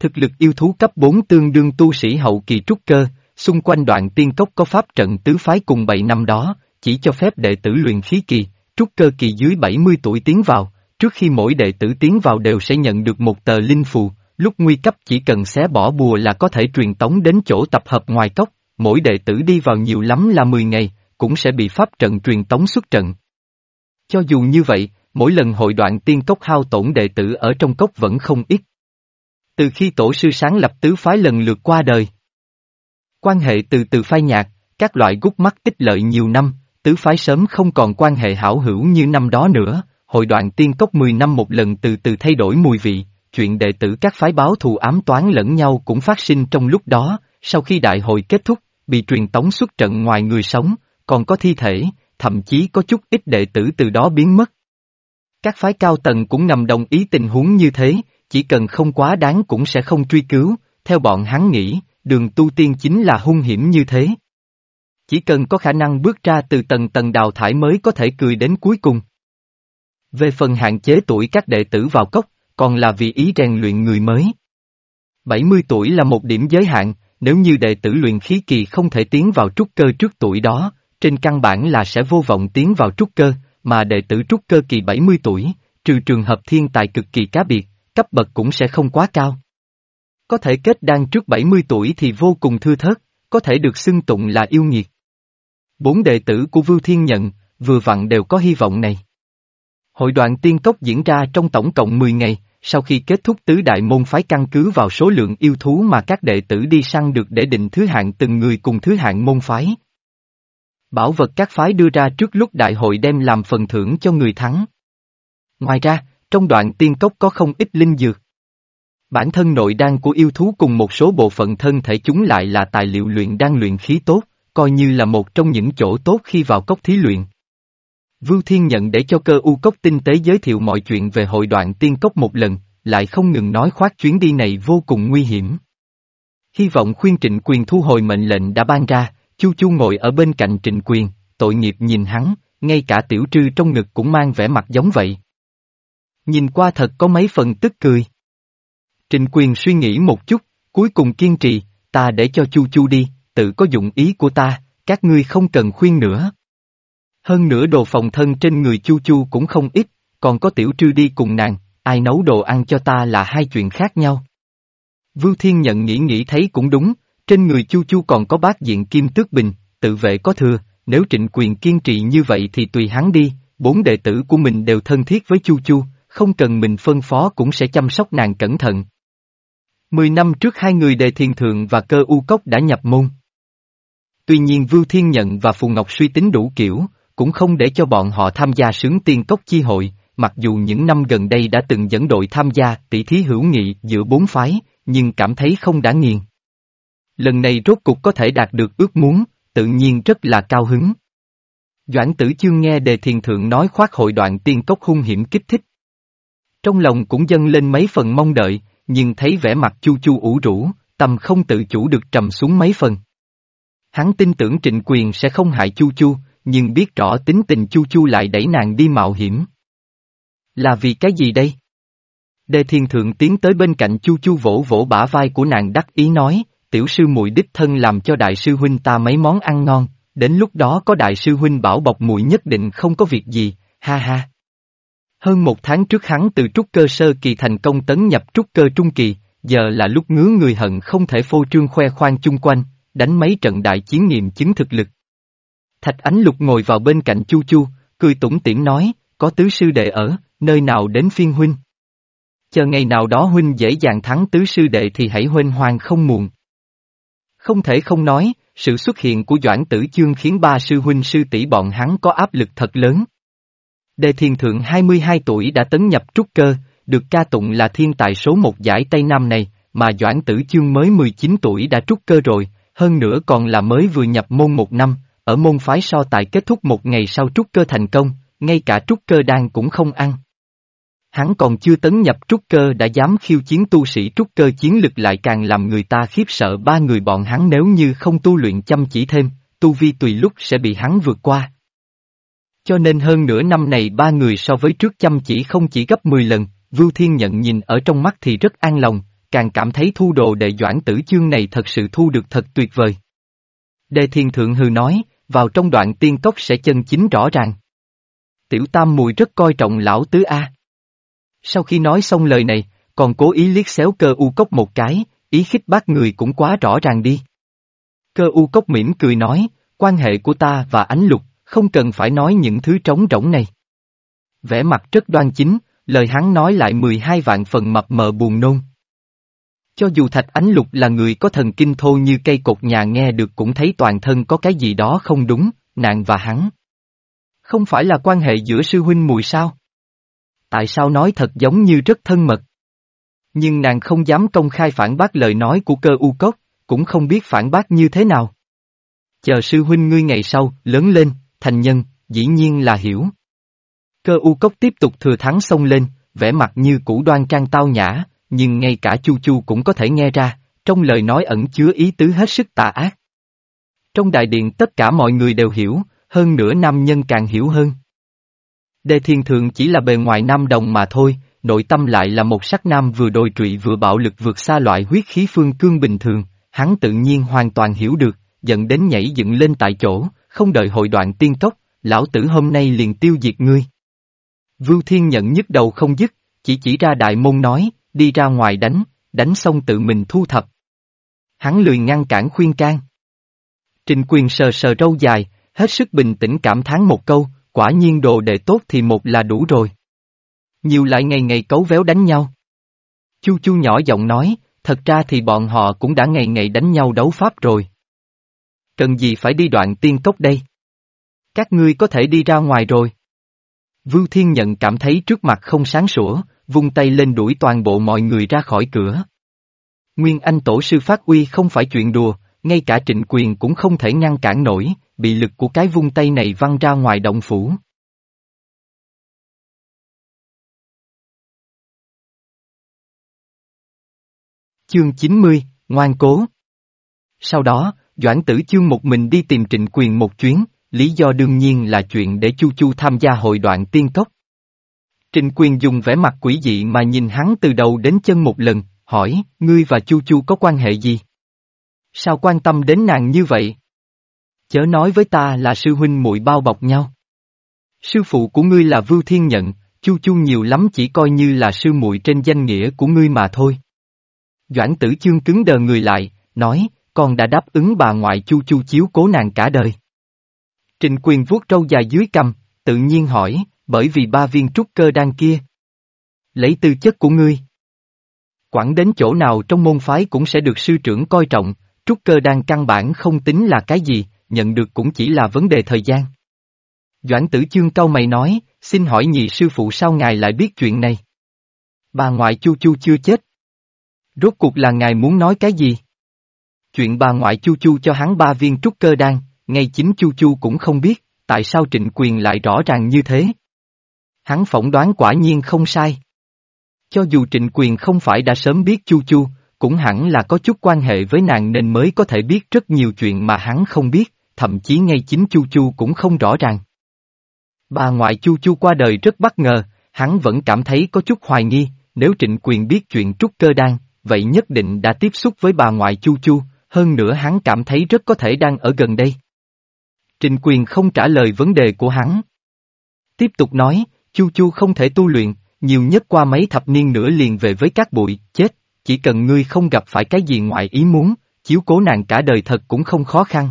Thực lực yêu thú cấp 4 tương đương tu sĩ hậu kỳ trúc cơ, xung quanh đoạn tiên cốc có pháp trận tứ phái cùng 7 năm đó, chỉ cho phép đệ tử luyện khí kỳ, trúc cơ kỳ dưới 70 tuổi tiến vào, trước khi mỗi đệ tử tiến vào đều sẽ nhận được một tờ linh phù, lúc nguy cấp chỉ cần xé bỏ bùa là có thể truyền tống đến chỗ tập hợp ngoài cốc, mỗi đệ tử đi vào nhiều lắm là 10 ngày, cũng sẽ bị pháp trận truyền tống xuất trận. Cho dù như vậy, mỗi lần hội đoạn tiên cốc hao tổn đệ tử ở trong cốc vẫn không ít. Từ khi tổ sư sáng lập tứ phái lần lượt qua đời. Quan hệ từ từ phai nhạt, các loại gút mắt tích lợi nhiều năm, tứ phái sớm không còn quan hệ hảo hữu như năm đó nữa, hội đoạn tiên cốc 10 năm một lần từ từ thay đổi mùi vị, chuyện đệ tử các phái báo thù ám toán lẫn nhau cũng phát sinh trong lúc đó, sau khi đại hội kết thúc, bị truyền tống xuất trận ngoài người sống, còn có thi thể, thậm chí có chút ít đệ tử từ đó biến mất. Các phái cao tầng cũng nằm đồng ý tình huống như thế, chỉ cần không quá đáng cũng sẽ không truy cứu, theo bọn hắn nghĩ, đường tu tiên chính là hung hiểm như thế. Chỉ cần có khả năng bước ra từ tầng tầng đào thải mới có thể cười đến cuối cùng. Về phần hạn chế tuổi các đệ tử vào cốc, còn là vì ý rèn luyện người mới. 70 tuổi là một điểm giới hạn, nếu như đệ tử luyện khí kỳ không thể tiến vào trúc cơ trước tuổi đó, trên căn bản là sẽ vô vọng tiến vào trúc cơ, mà đệ tử trúc cơ kỳ 70 tuổi, trừ trường hợp thiên tài cực kỳ cá biệt, cấp bậc cũng sẽ không quá cao. Có thể kết đan trước 70 tuổi thì vô cùng thưa thớt, có thể được xưng tụng là yêu nghiệt. Bốn đệ tử của Vưu Thiên Nhận, vừa vặn đều có hy vọng này. Hội đoạn tiên cốc diễn ra trong tổng cộng 10 ngày, sau khi kết thúc tứ đại môn phái căn cứ vào số lượng yêu thú mà các đệ tử đi săn được để định thứ hạng từng người cùng thứ hạng môn phái. Bảo vật các phái đưa ra trước lúc đại hội đem làm phần thưởng cho người thắng. Ngoài ra, trong đoạn tiên cốc có không ít linh dược. Bản thân nội đan của yêu thú cùng một số bộ phận thân thể chúng lại là tài liệu luyện đan luyện khí tốt, coi như là một trong những chỗ tốt khi vào cốc thí luyện. Vưu Thiên nhận để cho cơ u cốc tinh tế giới thiệu mọi chuyện về hội đoạn tiên cốc một lần, lại không ngừng nói khoác chuyến đi này vô cùng nguy hiểm. Hy vọng khuyên trịnh quyền thu hồi mệnh lệnh đã ban ra, Chu Chu ngồi ở bên cạnh trịnh quyền, tội nghiệp nhìn hắn, ngay cả tiểu trư trong ngực cũng mang vẻ mặt giống vậy. Nhìn qua thật có mấy phần tức cười. Trịnh quyền suy nghĩ một chút, cuối cùng kiên trì, ta để cho Chu Chu đi, tự có dụng ý của ta, các ngươi không cần khuyên nữa. Hơn nữa đồ phòng thân trên người Chu Chu cũng không ít, còn có tiểu trư đi cùng nàng, ai nấu đồ ăn cho ta là hai chuyện khác nhau. Vưu Thiên nhận nghĩ nghĩ thấy cũng đúng, trên người Chu Chu còn có bát diện kim tước bình, tự vệ có thừa, nếu trịnh quyền kiên trì như vậy thì tùy hắn đi, bốn đệ tử của mình đều thân thiết với Chu Chu, không cần mình phân phó cũng sẽ chăm sóc nàng cẩn thận. Mười năm trước hai người đề thiên thượng và cơ u cốc đã nhập môn. Tuy nhiên Vưu Thiên Nhận và Phù Ngọc suy tính đủ kiểu, cũng không để cho bọn họ tham gia sướng tiên cốc chi hội, mặc dù những năm gần đây đã từng dẫn đội tham gia tỷ thí hữu nghị giữa bốn phái, nhưng cảm thấy không đã nghiền. Lần này rốt cục có thể đạt được ước muốn, tự nhiên rất là cao hứng. Doãn tử chương nghe đề thiền thượng nói khoác hội đoạn tiên cốc hung hiểm kích thích. Trong lòng cũng dâng lên mấy phần mong đợi, nhưng thấy vẻ mặt chu chu ủ rũ, tâm không tự chủ được trầm xuống mấy phần. Hắn tin tưởng trịnh quyền sẽ không hại chu chu, nhưng biết rõ tính tình chu chu lại đẩy nàng đi mạo hiểm. Là vì cái gì đây? Đề thiên thượng tiến tới bên cạnh chu chu vỗ vỗ bả vai của nàng đắc ý nói, tiểu sư muội đích thân làm cho đại sư huynh ta mấy món ăn ngon, đến lúc đó có đại sư huynh bảo bọc muội nhất định không có việc gì, ha ha. Hơn một tháng trước hắn từ trúc cơ sơ kỳ thành công tấn nhập trúc cơ trung kỳ, giờ là lúc ngứa người hận không thể phô trương khoe khoang chung quanh, đánh mấy trận đại chiến nghiệm chứng thực lực. Thạch Ánh Lục ngồi vào bên cạnh Chu Chu, cười tủm tỉm nói, có tứ sư đệ ở, nơi nào đến phiên huynh. Chờ ngày nào đó huynh dễ dàng thắng tứ sư đệ thì hãy huynh hoang không muộn. Không thể không nói, sự xuất hiện của Doãn Tử Chương khiến ba sư huynh sư tỷ bọn hắn có áp lực thật lớn. Đề Thiên Thượng 22 tuổi đã tấn nhập trúc cơ, được ca tụng là thiên tài số một giải Tây Nam này, mà Doãn Tử Chương mới 19 tuổi đã trúc cơ rồi, hơn nữa còn là mới vừa nhập môn một năm, ở môn phái so tài kết thúc một ngày sau trúc cơ thành công, ngay cả trúc cơ đan cũng không ăn. Hắn còn chưa tấn nhập trúc cơ đã dám khiêu chiến tu sĩ trúc cơ chiến lực lại càng làm người ta khiếp sợ ba người bọn hắn nếu như không tu luyện chăm chỉ thêm, tu vi tùy lúc sẽ bị hắn vượt qua. Cho nên hơn nửa năm này ba người so với trước chăm chỉ không chỉ gấp 10 lần, Vưu Thiên nhận nhìn ở trong mắt thì rất an lòng, càng cảm thấy thu đồ đệ doãn tử chương này thật sự thu được thật tuyệt vời. Đề Thiên Thượng hư nói, vào trong đoạn tiên cốc sẽ chân chính rõ ràng. Tiểu Tam Mùi rất coi trọng lão tứ A. Sau khi nói xong lời này, còn cố ý liếc xéo cơ u cốc một cái, ý khích bác người cũng quá rõ ràng đi. Cơ u cốc mỉm cười nói, quan hệ của ta và ánh lục, không cần phải nói những thứ trống rỗng này. Vẻ mặt rất đoan chính, lời hắn nói lại 12 vạn phần mập mờ buồn nôn. Cho dù thạch ánh lục là người có thần kinh thô như cây cột nhà nghe được cũng thấy toàn thân có cái gì đó không đúng, nàng và hắn. Không phải là quan hệ giữa sư huynh mùi sao? Tại sao nói thật giống như rất thân mật? Nhưng nàng không dám công khai phản bác lời nói của cơ u cốc, cũng không biết phản bác như thế nào. Chờ sư huynh ngươi ngày sau, lớn lên, thành nhân, dĩ nhiên là hiểu. Cơ u cốc tiếp tục thừa thắng xông lên, vẻ mặt như củ đoan trang tao nhã, nhưng ngay cả Chu Chu cũng có thể nghe ra, trong lời nói ẩn chứa ý tứ hết sức tà ác. Trong đại điện tất cả mọi người đều hiểu, hơn nữa nam nhân càng hiểu hơn. Đề thiên thượng chỉ là bề ngoài nam đồng mà thôi, nội tâm lại là một sắc nam vừa đồi trụy vừa bạo lực vượt xa loại huyết khí phương cương bình thường, hắn tự nhiên hoàn toàn hiểu được, dẫn đến nhảy dựng lên tại chỗ, không đợi hội đoạn tiên tốc lão tử hôm nay liền tiêu diệt ngươi. Vưu Thiên nhận nhức đầu không dứt, chỉ chỉ ra đại môn nói, đi ra ngoài đánh, đánh xong tự mình thu thập. Hắn lười ngăn cản khuyên can. Trình quyền sờ sờ râu dài, hết sức bình tĩnh cảm thán một câu, quả nhiên đồ đệ tốt thì một là đủ rồi. Nhiều lại ngày ngày cấu véo đánh nhau. Chu chu nhỏ giọng nói, thật ra thì bọn họ cũng đã ngày ngày đánh nhau đấu pháp rồi. Cần gì phải đi đoạn tiên cốc đây? Các ngươi có thể đi ra ngoài rồi. Vưu Thiên Nhận cảm thấy trước mặt không sáng sủa, vung tay lên đuổi toàn bộ mọi người ra khỏi cửa. Nguyên Anh Tổ sư phát uy không phải chuyện đùa, ngay cả trịnh quyền cũng không thể ngăn cản nổi, bị lực của cái vung tay này văng ra ngoài động phủ. Chương 90, Ngoan Cố Sau đó, Doãn Tử Chương một mình đi tìm trịnh quyền một chuyến, lý do đương nhiên là chuyện để Chu Chu tham gia hội đoạn tiên cốc. Trịnh quyền dùng vẻ mặt quỷ dị mà nhìn hắn từ đầu đến chân một lần, hỏi, ngươi và Chu Chu có quan hệ gì? Sao quan tâm đến nàng như vậy? Chớ nói với ta là sư huynh muội bao bọc nhau. Sư phụ của ngươi là Vưu Thiên Nhận, Chu Chu nhiều lắm chỉ coi như là sư muội trên danh nghĩa của ngươi mà thôi. Doãn tử chương cứng đờ người lại, nói, con đã đáp ứng bà ngoại Chu Chu chiếu cố nàng cả đời. Trình quyền vuốt trâu dài dưới cầm, tự nhiên hỏi, bởi vì ba viên trúc cơ đan kia. Lấy tư chất của ngươi. Quản đến chỗ nào trong môn phái cũng sẽ được sư trưởng coi trọng, trúc cơ đan căn bản không tính là cái gì, nhận được cũng chỉ là vấn đề thời gian. Doãn tử chương câu mày nói, xin hỏi nhị sư phụ sao ngài lại biết chuyện này? Bà ngoại chu chu chưa chết. Rốt cuộc là ngài muốn nói cái gì? Chuyện bà ngoại Chu Chu cho hắn ba viên trúc cơ đan, ngay chính Chu Chu cũng không biết, tại sao trịnh quyền lại rõ ràng như thế. Hắn phỏng đoán quả nhiên không sai. Cho dù trịnh quyền không phải đã sớm biết Chu Chu, cũng hẳn là có chút quan hệ với nàng nên mới có thể biết rất nhiều chuyện mà hắn không biết, thậm chí ngay chính Chu Chu cũng không rõ ràng. Bà ngoại Chu Chu qua đời rất bất ngờ, hắn vẫn cảm thấy có chút hoài nghi, nếu trịnh quyền biết chuyện trúc cơ đan, vậy nhất định đã tiếp xúc với bà ngoại Chu Chu, hơn nữa hắn cảm thấy rất có thể đang ở gần đây. Trịnh quyền không trả lời vấn đề của hắn. Tiếp tục nói, Chu Chu không thể tu luyện, nhiều nhất qua mấy thập niên nữa liền về với các bụi, chết, chỉ cần ngươi không gặp phải cái gì ngoại ý muốn, chiếu cố nàng cả đời thật cũng không khó khăn.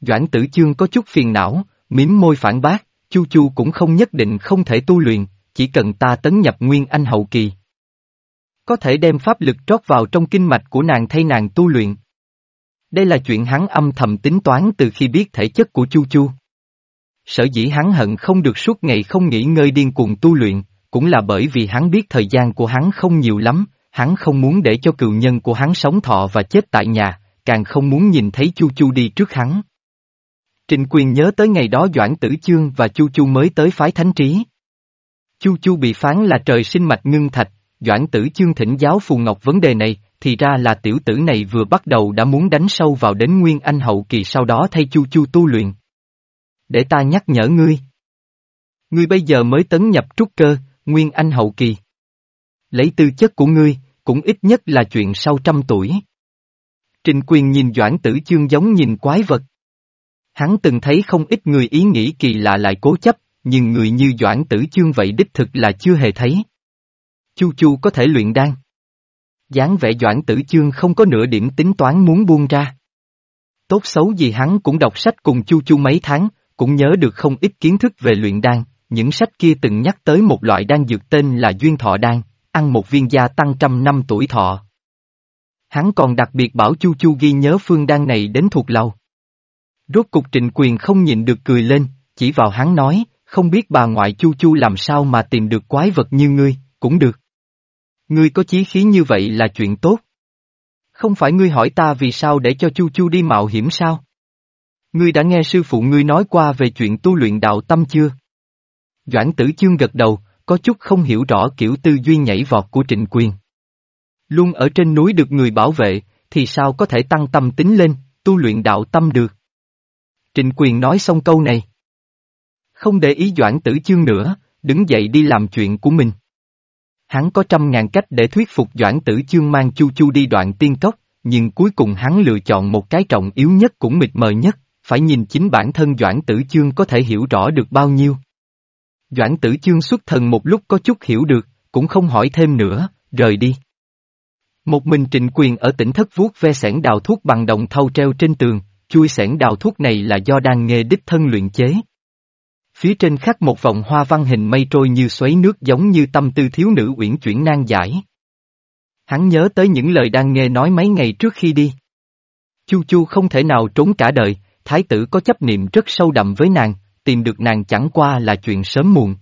Doãn tử chương có chút phiền não, miếm môi phản bác, Chu Chu cũng không nhất định không thể tu luyện, chỉ cần ta tấn nhập nguyên anh hậu kỳ. Có thể đem pháp lực trót vào trong kinh mạch của nàng thay nàng tu luyện. Đây là chuyện hắn âm thầm tính toán từ khi biết thể chất của Chu Chu. Sở dĩ hắn hận không được suốt ngày không nghỉ ngơi điên cuồng tu luyện, cũng là bởi vì hắn biết thời gian của hắn không nhiều lắm, hắn không muốn để cho cựu nhân của hắn sống thọ và chết tại nhà, càng không muốn nhìn thấy Chu Chu đi trước hắn. Trịnh quyền nhớ tới ngày đó Doãn Tử Chương và Chu Chu mới tới phái thánh trí. Chu Chu bị phán là trời sinh mạch ngưng thạch, Doãn Tử Chương thỉnh giáo Phù Ngọc vấn đề này, thì ra là tiểu tử này vừa bắt đầu đã muốn đánh sâu vào đến Nguyên Anh hậu kỳ sau đó thay Chu Chu tu luyện. Để ta nhắc nhở ngươi. Ngươi bây giờ mới tấn nhập trúc cơ, Nguyên Anh hậu kỳ. Lấy tư chất của ngươi, cũng ít nhất là chuyện sau trăm tuổi. Trình quyền nhìn Doãn Tử Chương giống nhìn quái vật. Hắn từng thấy không ít người ý nghĩ kỳ lạ lại cố chấp, nhưng người như Doãn Tử Chương vậy đích thực là chưa hề thấy. Chu Chu có thể luyện đan. dáng vẻ Doãn Tử Chương không có nửa điểm tính toán muốn buông ra. Tốt xấu gì hắn cũng đọc sách cùng Chu Chu mấy tháng, cũng nhớ được không ít kiến thức về luyện đan, những sách kia từng nhắc tới một loại đan dược tên là duyên thọ đan, ăn một viên gia tăng trăm năm tuổi thọ. Hắn còn đặc biệt bảo Chu Chu ghi nhớ phương đan này đến thuộc lâu. Rốt cục trịnh quyền không nhịn được cười lên, chỉ vào hắn nói, không biết bà ngoại Chu Chu làm sao mà tìm được quái vật như ngươi, cũng được. Ngươi có chí khí như vậy là chuyện tốt. Không phải ngươi hỏi ta vì sao để cho Chu Chu đi mạo hiểm sao? Ngươi đã nghe sư phụ ngươi nói qua về chuyện tu luyện đạo tâm chưa? Doãn tử chương gật đầu, có chút không hiểu rõ kiểu tư duy nhảy vọt của trịnh quyền. Luôn ở trên núi được người bảo vệ, thì sao có thể tăng tâm tính lên, tu luyện đạo tâm được. Trịnh quyền nói xong câu này. Không để ý doãn tử chương nữa, đứng dậy đi làm chuyện của mình. Hắn có trăm ngàn cách để thuyết phục doãn tử chương mang chu chu đi đoạn tiên cốc, nhưng cuối cùng hắn lựa chọn một cái trọng yếu nhất cũng mịt mờ nhất, phải nhìn chính bản thân doãn tử chương có thể hiểu rõ được bao nhiêu. Doãn tử chương xuất thần một lúc có chút hiểu được, cũng không hỏi thêm nữa, rời đi. Một mình trịnh quyền ở tỉnh thất vuốt ve sẻn đào thuốc bằng đồng thau treo trên tường, chui sẻn đào thuốc này là do đan nghề đích thân luyện chế. Phía trên khắc một vòng hoa văn hình mây trôi như xoáy nước giống như tâm tư thiếu nữ uyển chuyển nan giải. Hắn nhớ tới những lời đan nghề nói mấy ngày trước khi đi. Chu Chu không thể nào trốn cả đời, thái tử có chấp niệm rất sâu đậm với nàng, tìm được nàng chẳng qua là chuyện sớm muộn.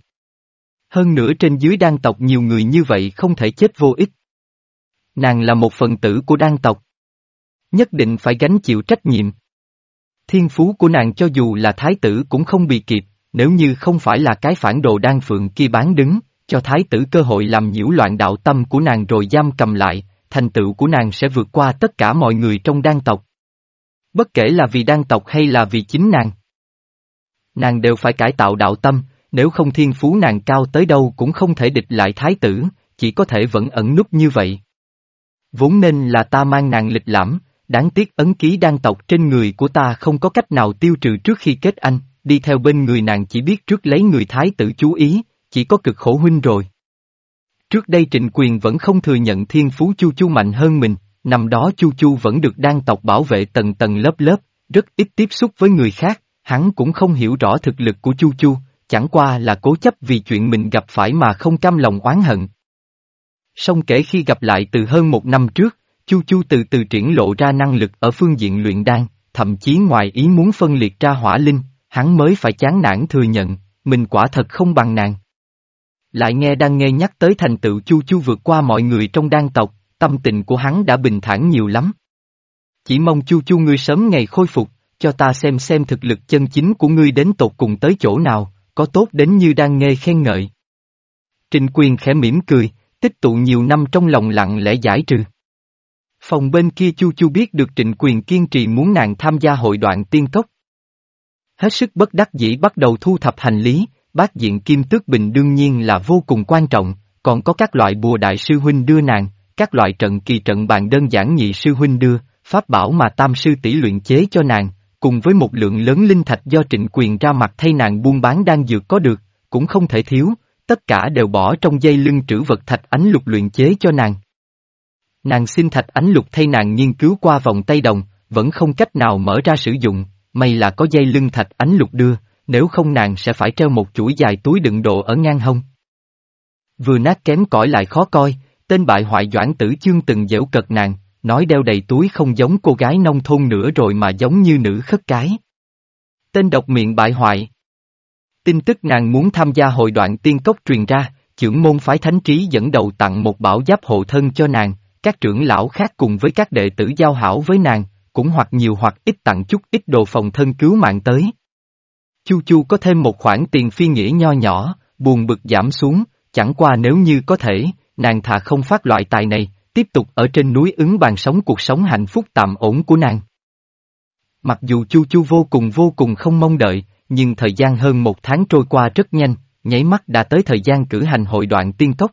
Hơn nữa trên dưới đan tộc nhiều người như vậy không thể chết vô ích. Nàng là một phần tử của đan tộc. Nhất định phải gánh chịu trách nhiệm. Thiên phú của nàng cho dù là thái tử cũng không bị kịp, nếu như không phải là cái phản đồ đan phượng kia bán đứng, cho thái tử cơ hội làm nhiễu loạn đạo tâm của nàng rồi giam cầm lại, thành tựu của nàng sẽ vượt qua tất cả mọi người trong đan tộc. Bất kể là vì đan tộc hay là vì chính nàng. Nàng đều phải cải tạo đạo tâm, nếu không thiên phú nàng cao tới đâu cũng không thể địch lại thái tử, chỉ có thể vẫn ẩn núp như vậy. Vốn nên là ta mang nàng lịch lãm, đáng tiếc ấn ký đan tộc trên người của ta không có cách nào tiêu trừ trước khi kết anh, đi theo bên người nàng chỉ biết trước lấy người thái tử chú ý, chỉ có cực khổ huynh rồi. Trước đây trịnh quyền vẫn không thừa nhận thiên phú Chu Chu mạnh hơn mình, năm đó Chu Chu vẫn được đan tộc bảo vệ tầng tầng lớp lớp, rất ít tiếp xúc với người khác, hắn cũng không hiểu rõ thực lực của Chu Chu, chẳng qua là cố chấp vì chuyện mình gặp phải mà không cam lòng oán hận. Song kể khi gặp lại từ hơn một năm trước, Chu Chu từ từ triển lộ ra năng lực ở phương diện luyện đan, thậm chí ngoài ý muốn phân liệt ra hỏa linh, hắn mới phải chán nản thừa nhận, mình quả thật không bằng nàng. Lại nghe đang nghe nhắc tới thành tựu Chu Chu vượt qua mọi người trong đan tộc, tâm tình của hắn đã bình thản nhiều lắm. Chỉ mong chu chu ngươi sớm ngày khôi phục, cho ta xem xem thực lực chân chính của ngươi đến tột cùng tới chỗ nào, có tốt đến như đang nghe khen ngợi. Trình quyền khẽ mỉm cười, tích tụ nhiều năm trong lòng lặng lẽ giải trừ. Phòng bên kia Chu Chu biết được trịnh quyền kiên trì muốn nàng tham gia hội đoạn tiên cốc. Hết sức bất đắc dĩ bắt đầu thu thập hành lý, bát diện kim tước bình đương nhiên là vô cùng quan trọng, còn có các loại bùa đại sư huynh đưa nàng, các loại trận kỳ trận bàn đơn giản nhị sư huynh đưa, pháp bảo mà tam sư tỷ luyện chế cho nàng, cùng với một lượng lớn linh thạch do trịnh quyền ra mặt thay nàng buôn bán đang dược có được, cũng không thể thiếu, tất cả đều bỏ trong dây lưng trữ vật thạch ánh lục luyện chế cho nàng. Nàng xin thạch ánh lục thay nàng nghiên cứu qua vòng tay đồng, vẫn không cách nào mở ra sử dụng, may là có dây lưng thạch ánh lục đưa, nếu không nàng sẽ phải treo một chuỗi dài túi đựng đồ ở ngang hông. Vừa nát kém cỏi lại khó coi, tên bại hoại doãn tử chương từng dễu cật nàng, nói đeo đầy túi không giống cô gái nông thôn nữa rồi mà giống như nữ khất cái. Tên độc miệng bại hoại. Tin tức nàng muốn tham gia hội đoạn tiên cốc truyền ra, trưởng môn phái thánh trí dẫn đầu tặng một bảo giáp hộ thân cho nàng, các trưởng lão khác cùng với các đệ tử giao hảo với nàng, cũng hoặc nhiều hoặc ít tặng chút ít đồ phòng thân cứu mạng tới. Chu Chu có thêm một khoản tiền phi nghĩa nho nhỏ, buồn bực giảm xuống, chẳng qua nếu như có thể, nàng thà không phát loại tài này, tiếp tục ở trên núi ứng bàn sống cuộc sống hạnh phúc tạm ổn của nàng. Mặc dù Chu Chu vô cùng vô cùng không mong đợi, nhưng thời gian hơn một tháng trôi qua rất nhanh, nháy mắt đã tới thời gian cử hành hội đoạn tiên cốc.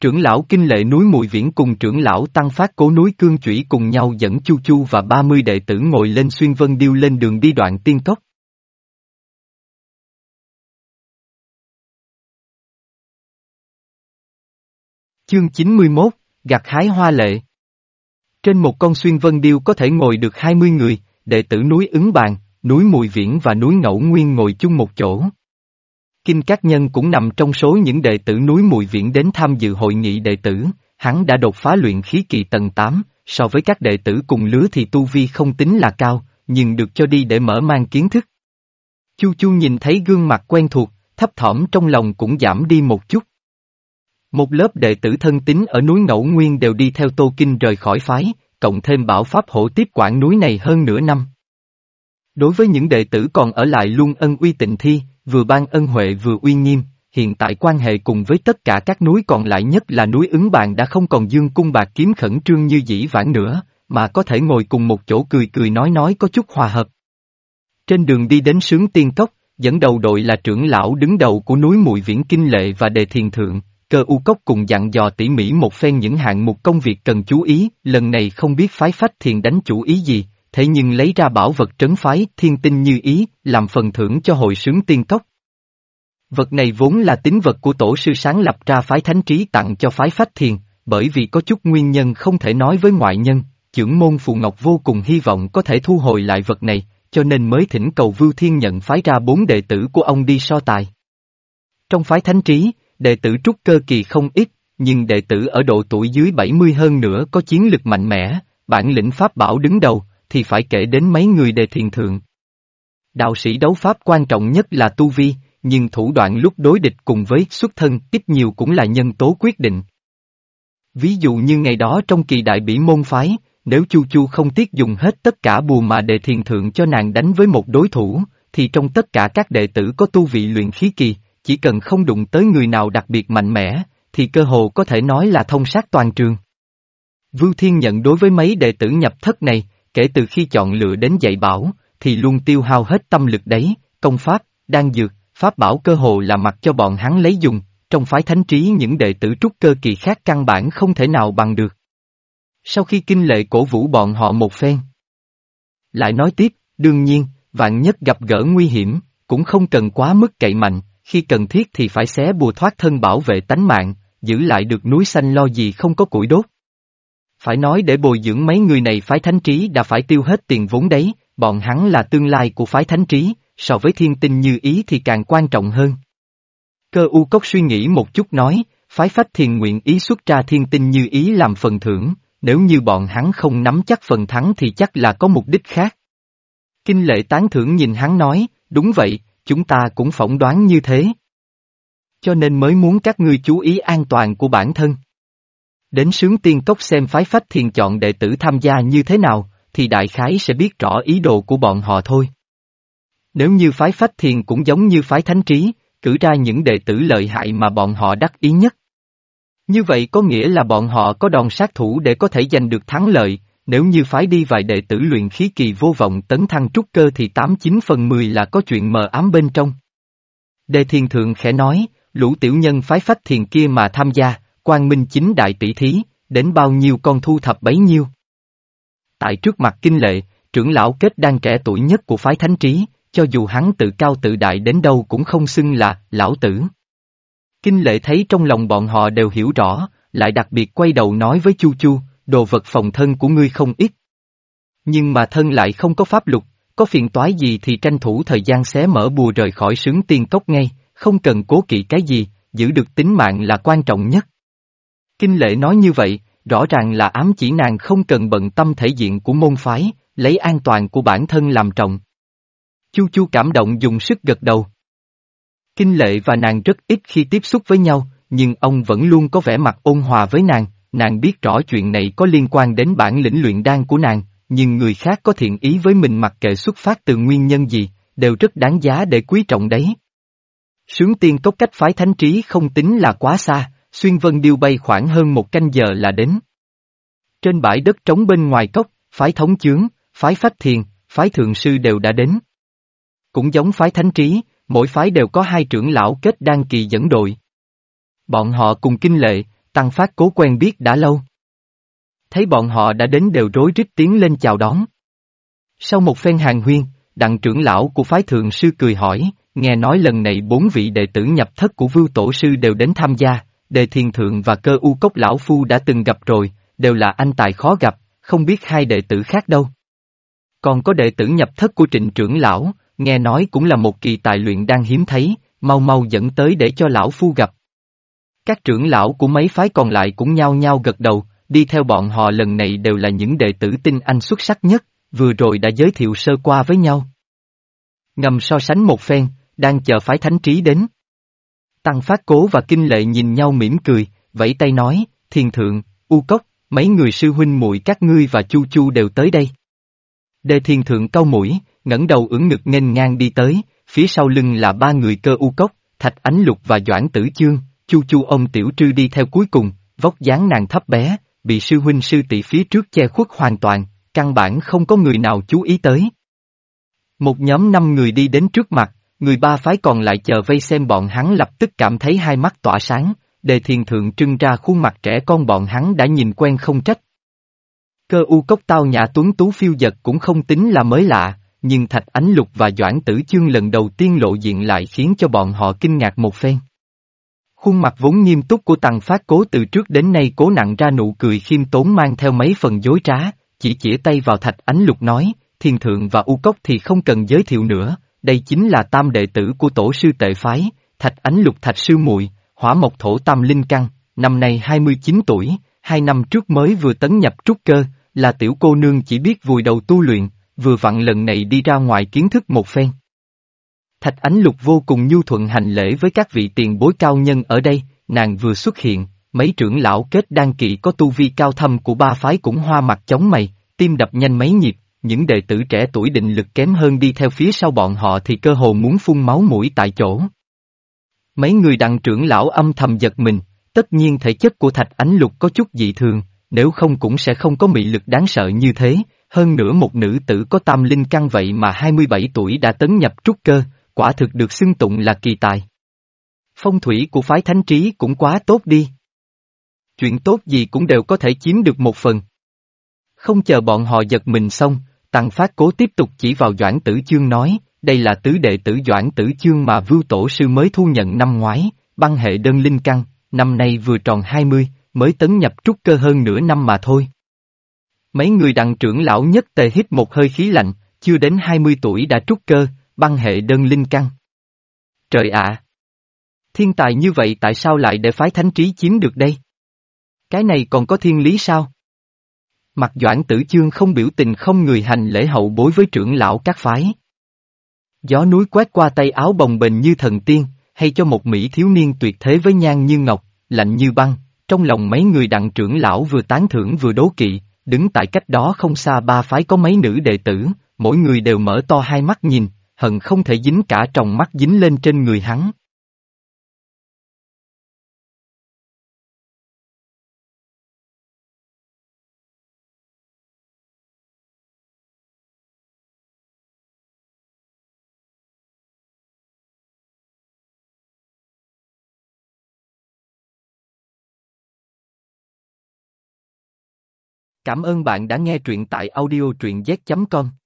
Trưởng lão kinh lệ núi Mùi Viễn cùng trưởng lão tăng phát cố núi Cương Chủy cùng nhau dẫn Chu Chu và 30 đệ tử ngồi lên xuyên vân điêu lên đường đi đoạn tiên cốc. Chương 91, Gặt hái hoa lệ Trên một con xuyên vân điêu có thể ngồi được 20 người, đệ tử núi ứng bàn, núi Mùi Viễn và núi Ngẫu Nguyên ngồi chung một chỗ. Kinh Các Nhân cũng nằm trong số những đệ tử núi Mùi Viễn đến tham dự hội nghị đệ tử, hắn đã đột phá luyện khí kỳ tầng 8, so với các đệ tử cùng lứa thì tu vi không tính là cao, nhưng được cho đi để mở mang kiến thức. Chu Chu nhìn thấy gương mặt quen thuộc, thấp thỏm trong lòng cũng giảm đi một chút. Một lớp đệ tử thân tín ở núi Ngẫu Nguyên đều đi theo Tô Kinh rời khỏi phái, cộng thêm bảo pháp hộ tiếp quản núi này hơn nửa năm. Đối với những đệ tử còn ở lại luôn ân uy tịnh thi, vừa ban ân huệ vừa uy nghiêm, hiện tại quan hệ cùng với tất cả các núi còn lại nhất là núi ứng bàn đã không còn dương cung bạc kiếm khẩn trương như dĩ vãng nữa, mà có thể ngồi cùng một chỗ cười cười nói nói có chút hòa hợp. Trên đường đi đến sướng tiên cốc, dẫn đầu đội là trưởng lão đứng đầu của núi Mùi Viễn Kinh Lệ và Đề Thiền Thượng, cơ u cốc cùng dặn dò tỉ mỉ một phen những hạng mục công việc cần chú ý, lần này không biết phái phách thiền đánh chủ ý gì, thế nhưng lấy ra bảo vật trấn phái thiên tinh như ý, làm phần thưởng cho hội sướng tiên cốc. Vật này vốn là tính vật của tổ sư sáng lập ra phái thánh trí tặng cho phái phách thiền, bởi vì có chút nguyên nhân không thể nói với ngoại nhân, trưởng môn Phù Ngọc vô cùng hy vọng có thể thu hồi lại vật này, cho nên mới thỉnh cầu Vưu Thiên nhận phái ra bốn đệ tử của ông đi so tài. Trong phái thánh trí, đệ tử trúc cơ kỳ không ít, nhưng đệ tử ở độ tuổi dưới 70 hơn nữa có chiến lực mạnh mẽ, bản lĩnh pháp bảo đứng đầu, thì phải kể đến mấy người đề thiền thượng. Đạo sĩ đấu pháp quan trọng nhất là tu vi, nhưng thủ đoạn lúc đối địch cùng với xuất thân ít nhiều cũng là nhân tố quyết định. Ví dụ như ngày đó trong kỳ đại bỉ môn phái, nếu Chu Chu không tiếc dùng hết tất cả bùa mà đề thiền thượng cho nàng đánh với một đối thủ, thì trong tất cả các đệ tử có tu vị luyện khí kỳ, chỉ cần không đụng tới người nào đặc biệt mạnh mẽ, thì cơ hồ có thể nói là thông sát toàn trường. Vưu Thiên nhận đối với mấy đệ tử nhập thất này, kể từ khi chọn lựa đến dạy bảo, thì luôn tiêu hao hết tâm lực đấy, công pháp, đan dược, pháp bảo cơ hồ là mặc cho bọn hắn lấy dùng, trong phái thánh trí những đệ tử trúc cơ kỳ khác căn bản không thể nào bằng được. Sau khi kinh lệ cổ vũ bọn họ một phen. Lại nói tiếp, đương nhiên, vạn nhất gặp gỡ nguy hiểm, cũng không cần quá mức cậy mạnh, khi cần thiết thì phải xé bùa thoát thân bảo vệ tánh mạng, giữ lại được núi xanh lo gì không có củi đốt. Phải nói để bồi dưỡng mấy người này phái thánh trí đã phải tiêu hết tiền vốn đấy, bọn hắn là tương lai của phái thánh trí, so với thiên tinh như ý thì càng quan trọng hơn. Cơ u cốc suy nghĩ một chút nói, phái phách thiền nguyện ý xuất ra thiên tinh như ý làm phần thưởng, nếu như bọn hắn không nắm chắc phần thắng thì chắc là có mục đích khác. Kinh lệ tán thưởng nhìn hắn nói, đúng vậy, chúng ta cũng phỏng đoán như thế. Cho nên mới muốn các ngươi chú ý an toàn của bản thân. Đến sướng tiên cốc xem phái phách thiền chọn đệ tử tham gia như thế nào, thì đại khái sẽ biết rõ ý đồ của bọn họ thôi. Nếu như phái phách thiền cũng giống như phái thánh trí, cử ra những đệ tử lợi hại mà bọn họ đắc ý nhất. Như vậy có nghĩa là bọn họ có đòn sát thủ để có thể giành được thắng lợi, nếu như phái đi vài đệ tử luyện khí kỳ vô vọng tấn thăng trúc cơ thì 89 phần 10 là có chuyện mờ ám bên trong. Đề thiền thượng khẽ nói, lũ tiểu nhân phái phách thiền kia mà tham gia, quan minh chính đại tỷ thí, đến bao nhiêu con thu thập bấy nhiêu. Tại trước mặt kinh lệ, trưởng lão kết đang trẻ tuổi nhất của phái thánh trí, cho dù hắn tự cao tự đại đến đâu cũng không xưng là lão tử. Kinh lệ thấy trong lòng bọn họ đều hiểu rõ, lại đặc biệt quay đầu nói với Chu Chu, đồ vật phòng thân của ngươi không ít. Nhưng mà thân lại không có pháp luật, có phiền toái gì thì tranh thủ thời gian xé mở bùa rời khỏi sướng tiên cốc ngay, không cần cố kỵ cái gì, giữ được tính mạng là quan trọng nhất. Kinh lệ nói như vậy, rõ ràng là ám chỉ nàng không cần bận tâm thể diện của môn phái, lấy an toàn của bản thân làm trọng. Chu Chu cảm động dùng sức gật đầu. Kinh lệ và nàng rất ít khi tiếp xúc với nhau, nhưng ông vẫn luôn có vẻ mặt ôn hòa với nàng, nàng biết rõ chuyện này có liên quan đến bản lĩnh luyện đan của nàng, nhưng người khác có thiện ý với mình mặc kệ xuất phát từ nguyên nhân gì, đều rất đáng giá để quý trọng đấy. Sướng tiên cốc cách phái thánh trí không tính là quá xa, xuyên vân điêu bay khoảng hơn một canh giờ là đến. Trên bãi đất trống bên ngoài cốc, phái thống chướng, phái phách thiền, phái thượng sư đều đã đến. Cũng giống phái thánh trí, mỗi phái đều có hai trưởng lão kết đan kỳ dẫn đội. Bọn họ cùng kinh lệ, tăng phát cố quen biết đã lâu. Thấy bọn họ đã đến đều rối rít tiến lên chào đón. Sau một phen hàng huyên, đặng trưởng lão của phái thượng sư cười hỏi, nghe nói lần này bốn vị đệ tử nhập thất của vưu tổ sư đều đến tham gia, đề thiền thượng và cơ u cốc lão phu đã từng gặp rồi, đều là anh tài khó gặp, không biết hai đệ tử khác đâu. Còn có đệ tử nhập thất của trịnh trưởng lão, nghe nói cũng là một kỳ tài luyện đang hiếm thấy, mau mau dẫn tới để cho lão phu gặp. Các trưởng lão của mấy phái còn lại cũng nhao nhao gật đầu, đi theo bọn họ lần này đều là những đệ tử tinh anh xuất sắc nhất, vừa rồi đã giới thiệu sơ qua với nhau. Ngầm so sánh một phen, đang chờ phái thánh trí đến. Tăng Phát Cố và Kinh Lệ nhìn nhau mỉm cười, vẫy tay nói, thiền thượng, u cốc, mấy người sư huynh muội các ngươi và chu chu đều tới đây. Đề thiền thượng cau mũi, ngẩng đầu ưỡn ngực nghênh ngang đi tới, phía sau lưng là ba người cơ u cốc, thạch ánh lục và doãn tử chương, chu chu ông tiểu trư đi theo cuối cùng, vóc dáng nàng thấp bé, bị sư huynh sư tỷ phía trước che khuất hoàn toàn, căn bản không có người nào chú ý tới. Một nhóm năm người đi đến trước mặt, người ba phái còn lại chờ vây xem bọn hắn lập tức cảm thấy hai mắt tỏa sáng, đề thiền thượng trưng ra khuôn mặt trẻ con bọn hắn đã nhìn quen không trách. Cơ u cốc tao nhã tuấn tú phiêu giật cũng không tính là mới lạ, nhưng Thạch Ánh Lục và Doãn Tử Chương lần đầu tiên lộ diện lại khiến cho bọn họ kinh ngạc một phen. Khuôn mặt vốn nghiêm túc của Tằng Phát Cố từ trước đến nay cố nặng ra nụ cười khiêm tốn mang theo mấy phần dối trá, chỉ chỉ tay vào Thạch Ánh Lục nói, Thiên Thượng và U Cốc thì không cần giới thiệu nữa, đây chính là tam đệ tử của tổ sư tệ phái, Thạch Ánh Lục Thạch Sư muội hỏa mộc thổ tam linh căn, năm nay 29 tuổi, hai năm trước mới vừa tấn nhập trúc cơ, là tiểu cô nương chỉ biết vùi đầu tu luyện, vừa vặn lần này đi ra ngoài kiến thức một phen. Thạch Ánh Lục vô cùng nhu thuận hành lễ với các vị tiền bối cao nhân ở đây, nàng vừa xuất hiện, mấy trưởng lão kết đan kỵ có tu vi cao thâm của ba phái cũng hoa mặt chóng mày, tim đập nhanh mấy nhịp, những đệ tử trẻ tuổi định lực kém hơn đi theo phía sau bọn họ thì cơ hồ muốn phun máu mũi tại chỗ. Mấy người đặng trưởng lão âm thầm giật mình, tất nhiên thể chất của Thạch Ánh Lục có chút dị thường, nếu không cũng sẽ không có mị lực đáng sợ như thế, hơn nữa một nữ tử có tam linh căn vậy mà 27 tuổi đã tấn nhập trúc cơ, quả thực được xưng tụng là kỳ tài. Phong thủy của phái thánh trí cũng quá tốt đi. Chuyện tốt gì cũng đều có thể chiếm được một phần. Không chờ bọn họ giật mình xong, Tăng Phát Cố tiếp tục chỉ vào Doãn Tử Chương nói, đây là tứ đệ tử Doãn Tử Chương mà Vưu Tổ Sư mới thu nhận năm ngoái, băng hệ đơn linh căn, năm nay vừa tròn 20, mới tấn nhập trúc cơ hơn nửa năm mà thôi. Mấy người đặng trưởng lão nhất tề hít một hơi khí lạnh, chưa đến 20 tuổi đã trúc cơ, băng hệ đơn linh căn. Trời ạ! Thiên tài như vậy tại sao lại để phái thánh trí chiếm được đây? Cái này còn có thiên lý sao? Mặt doãn tử chương không biểu tình không người hành lễ hậu bối với trưởng lão các phái. Gió núi quét qua tay áo bồng bềnh như thần tiên, hay cho một Mỹ thiếu niên tuyệt thế với nhan như ngọc, lạnh như băng, trong lòng mấy người đặng trưởng lão vừa tán thưởng vừa đố kỵ, đứng tại cách đó không xa ba phái có mấy nữ đệ tử, mỗi người đều mở to hai mắt nhìn, hận không thể dính cả tròng mắt dính lên trên người hắn. Cảm ơn bạn đã nghe truyện tại audio truyện z.com.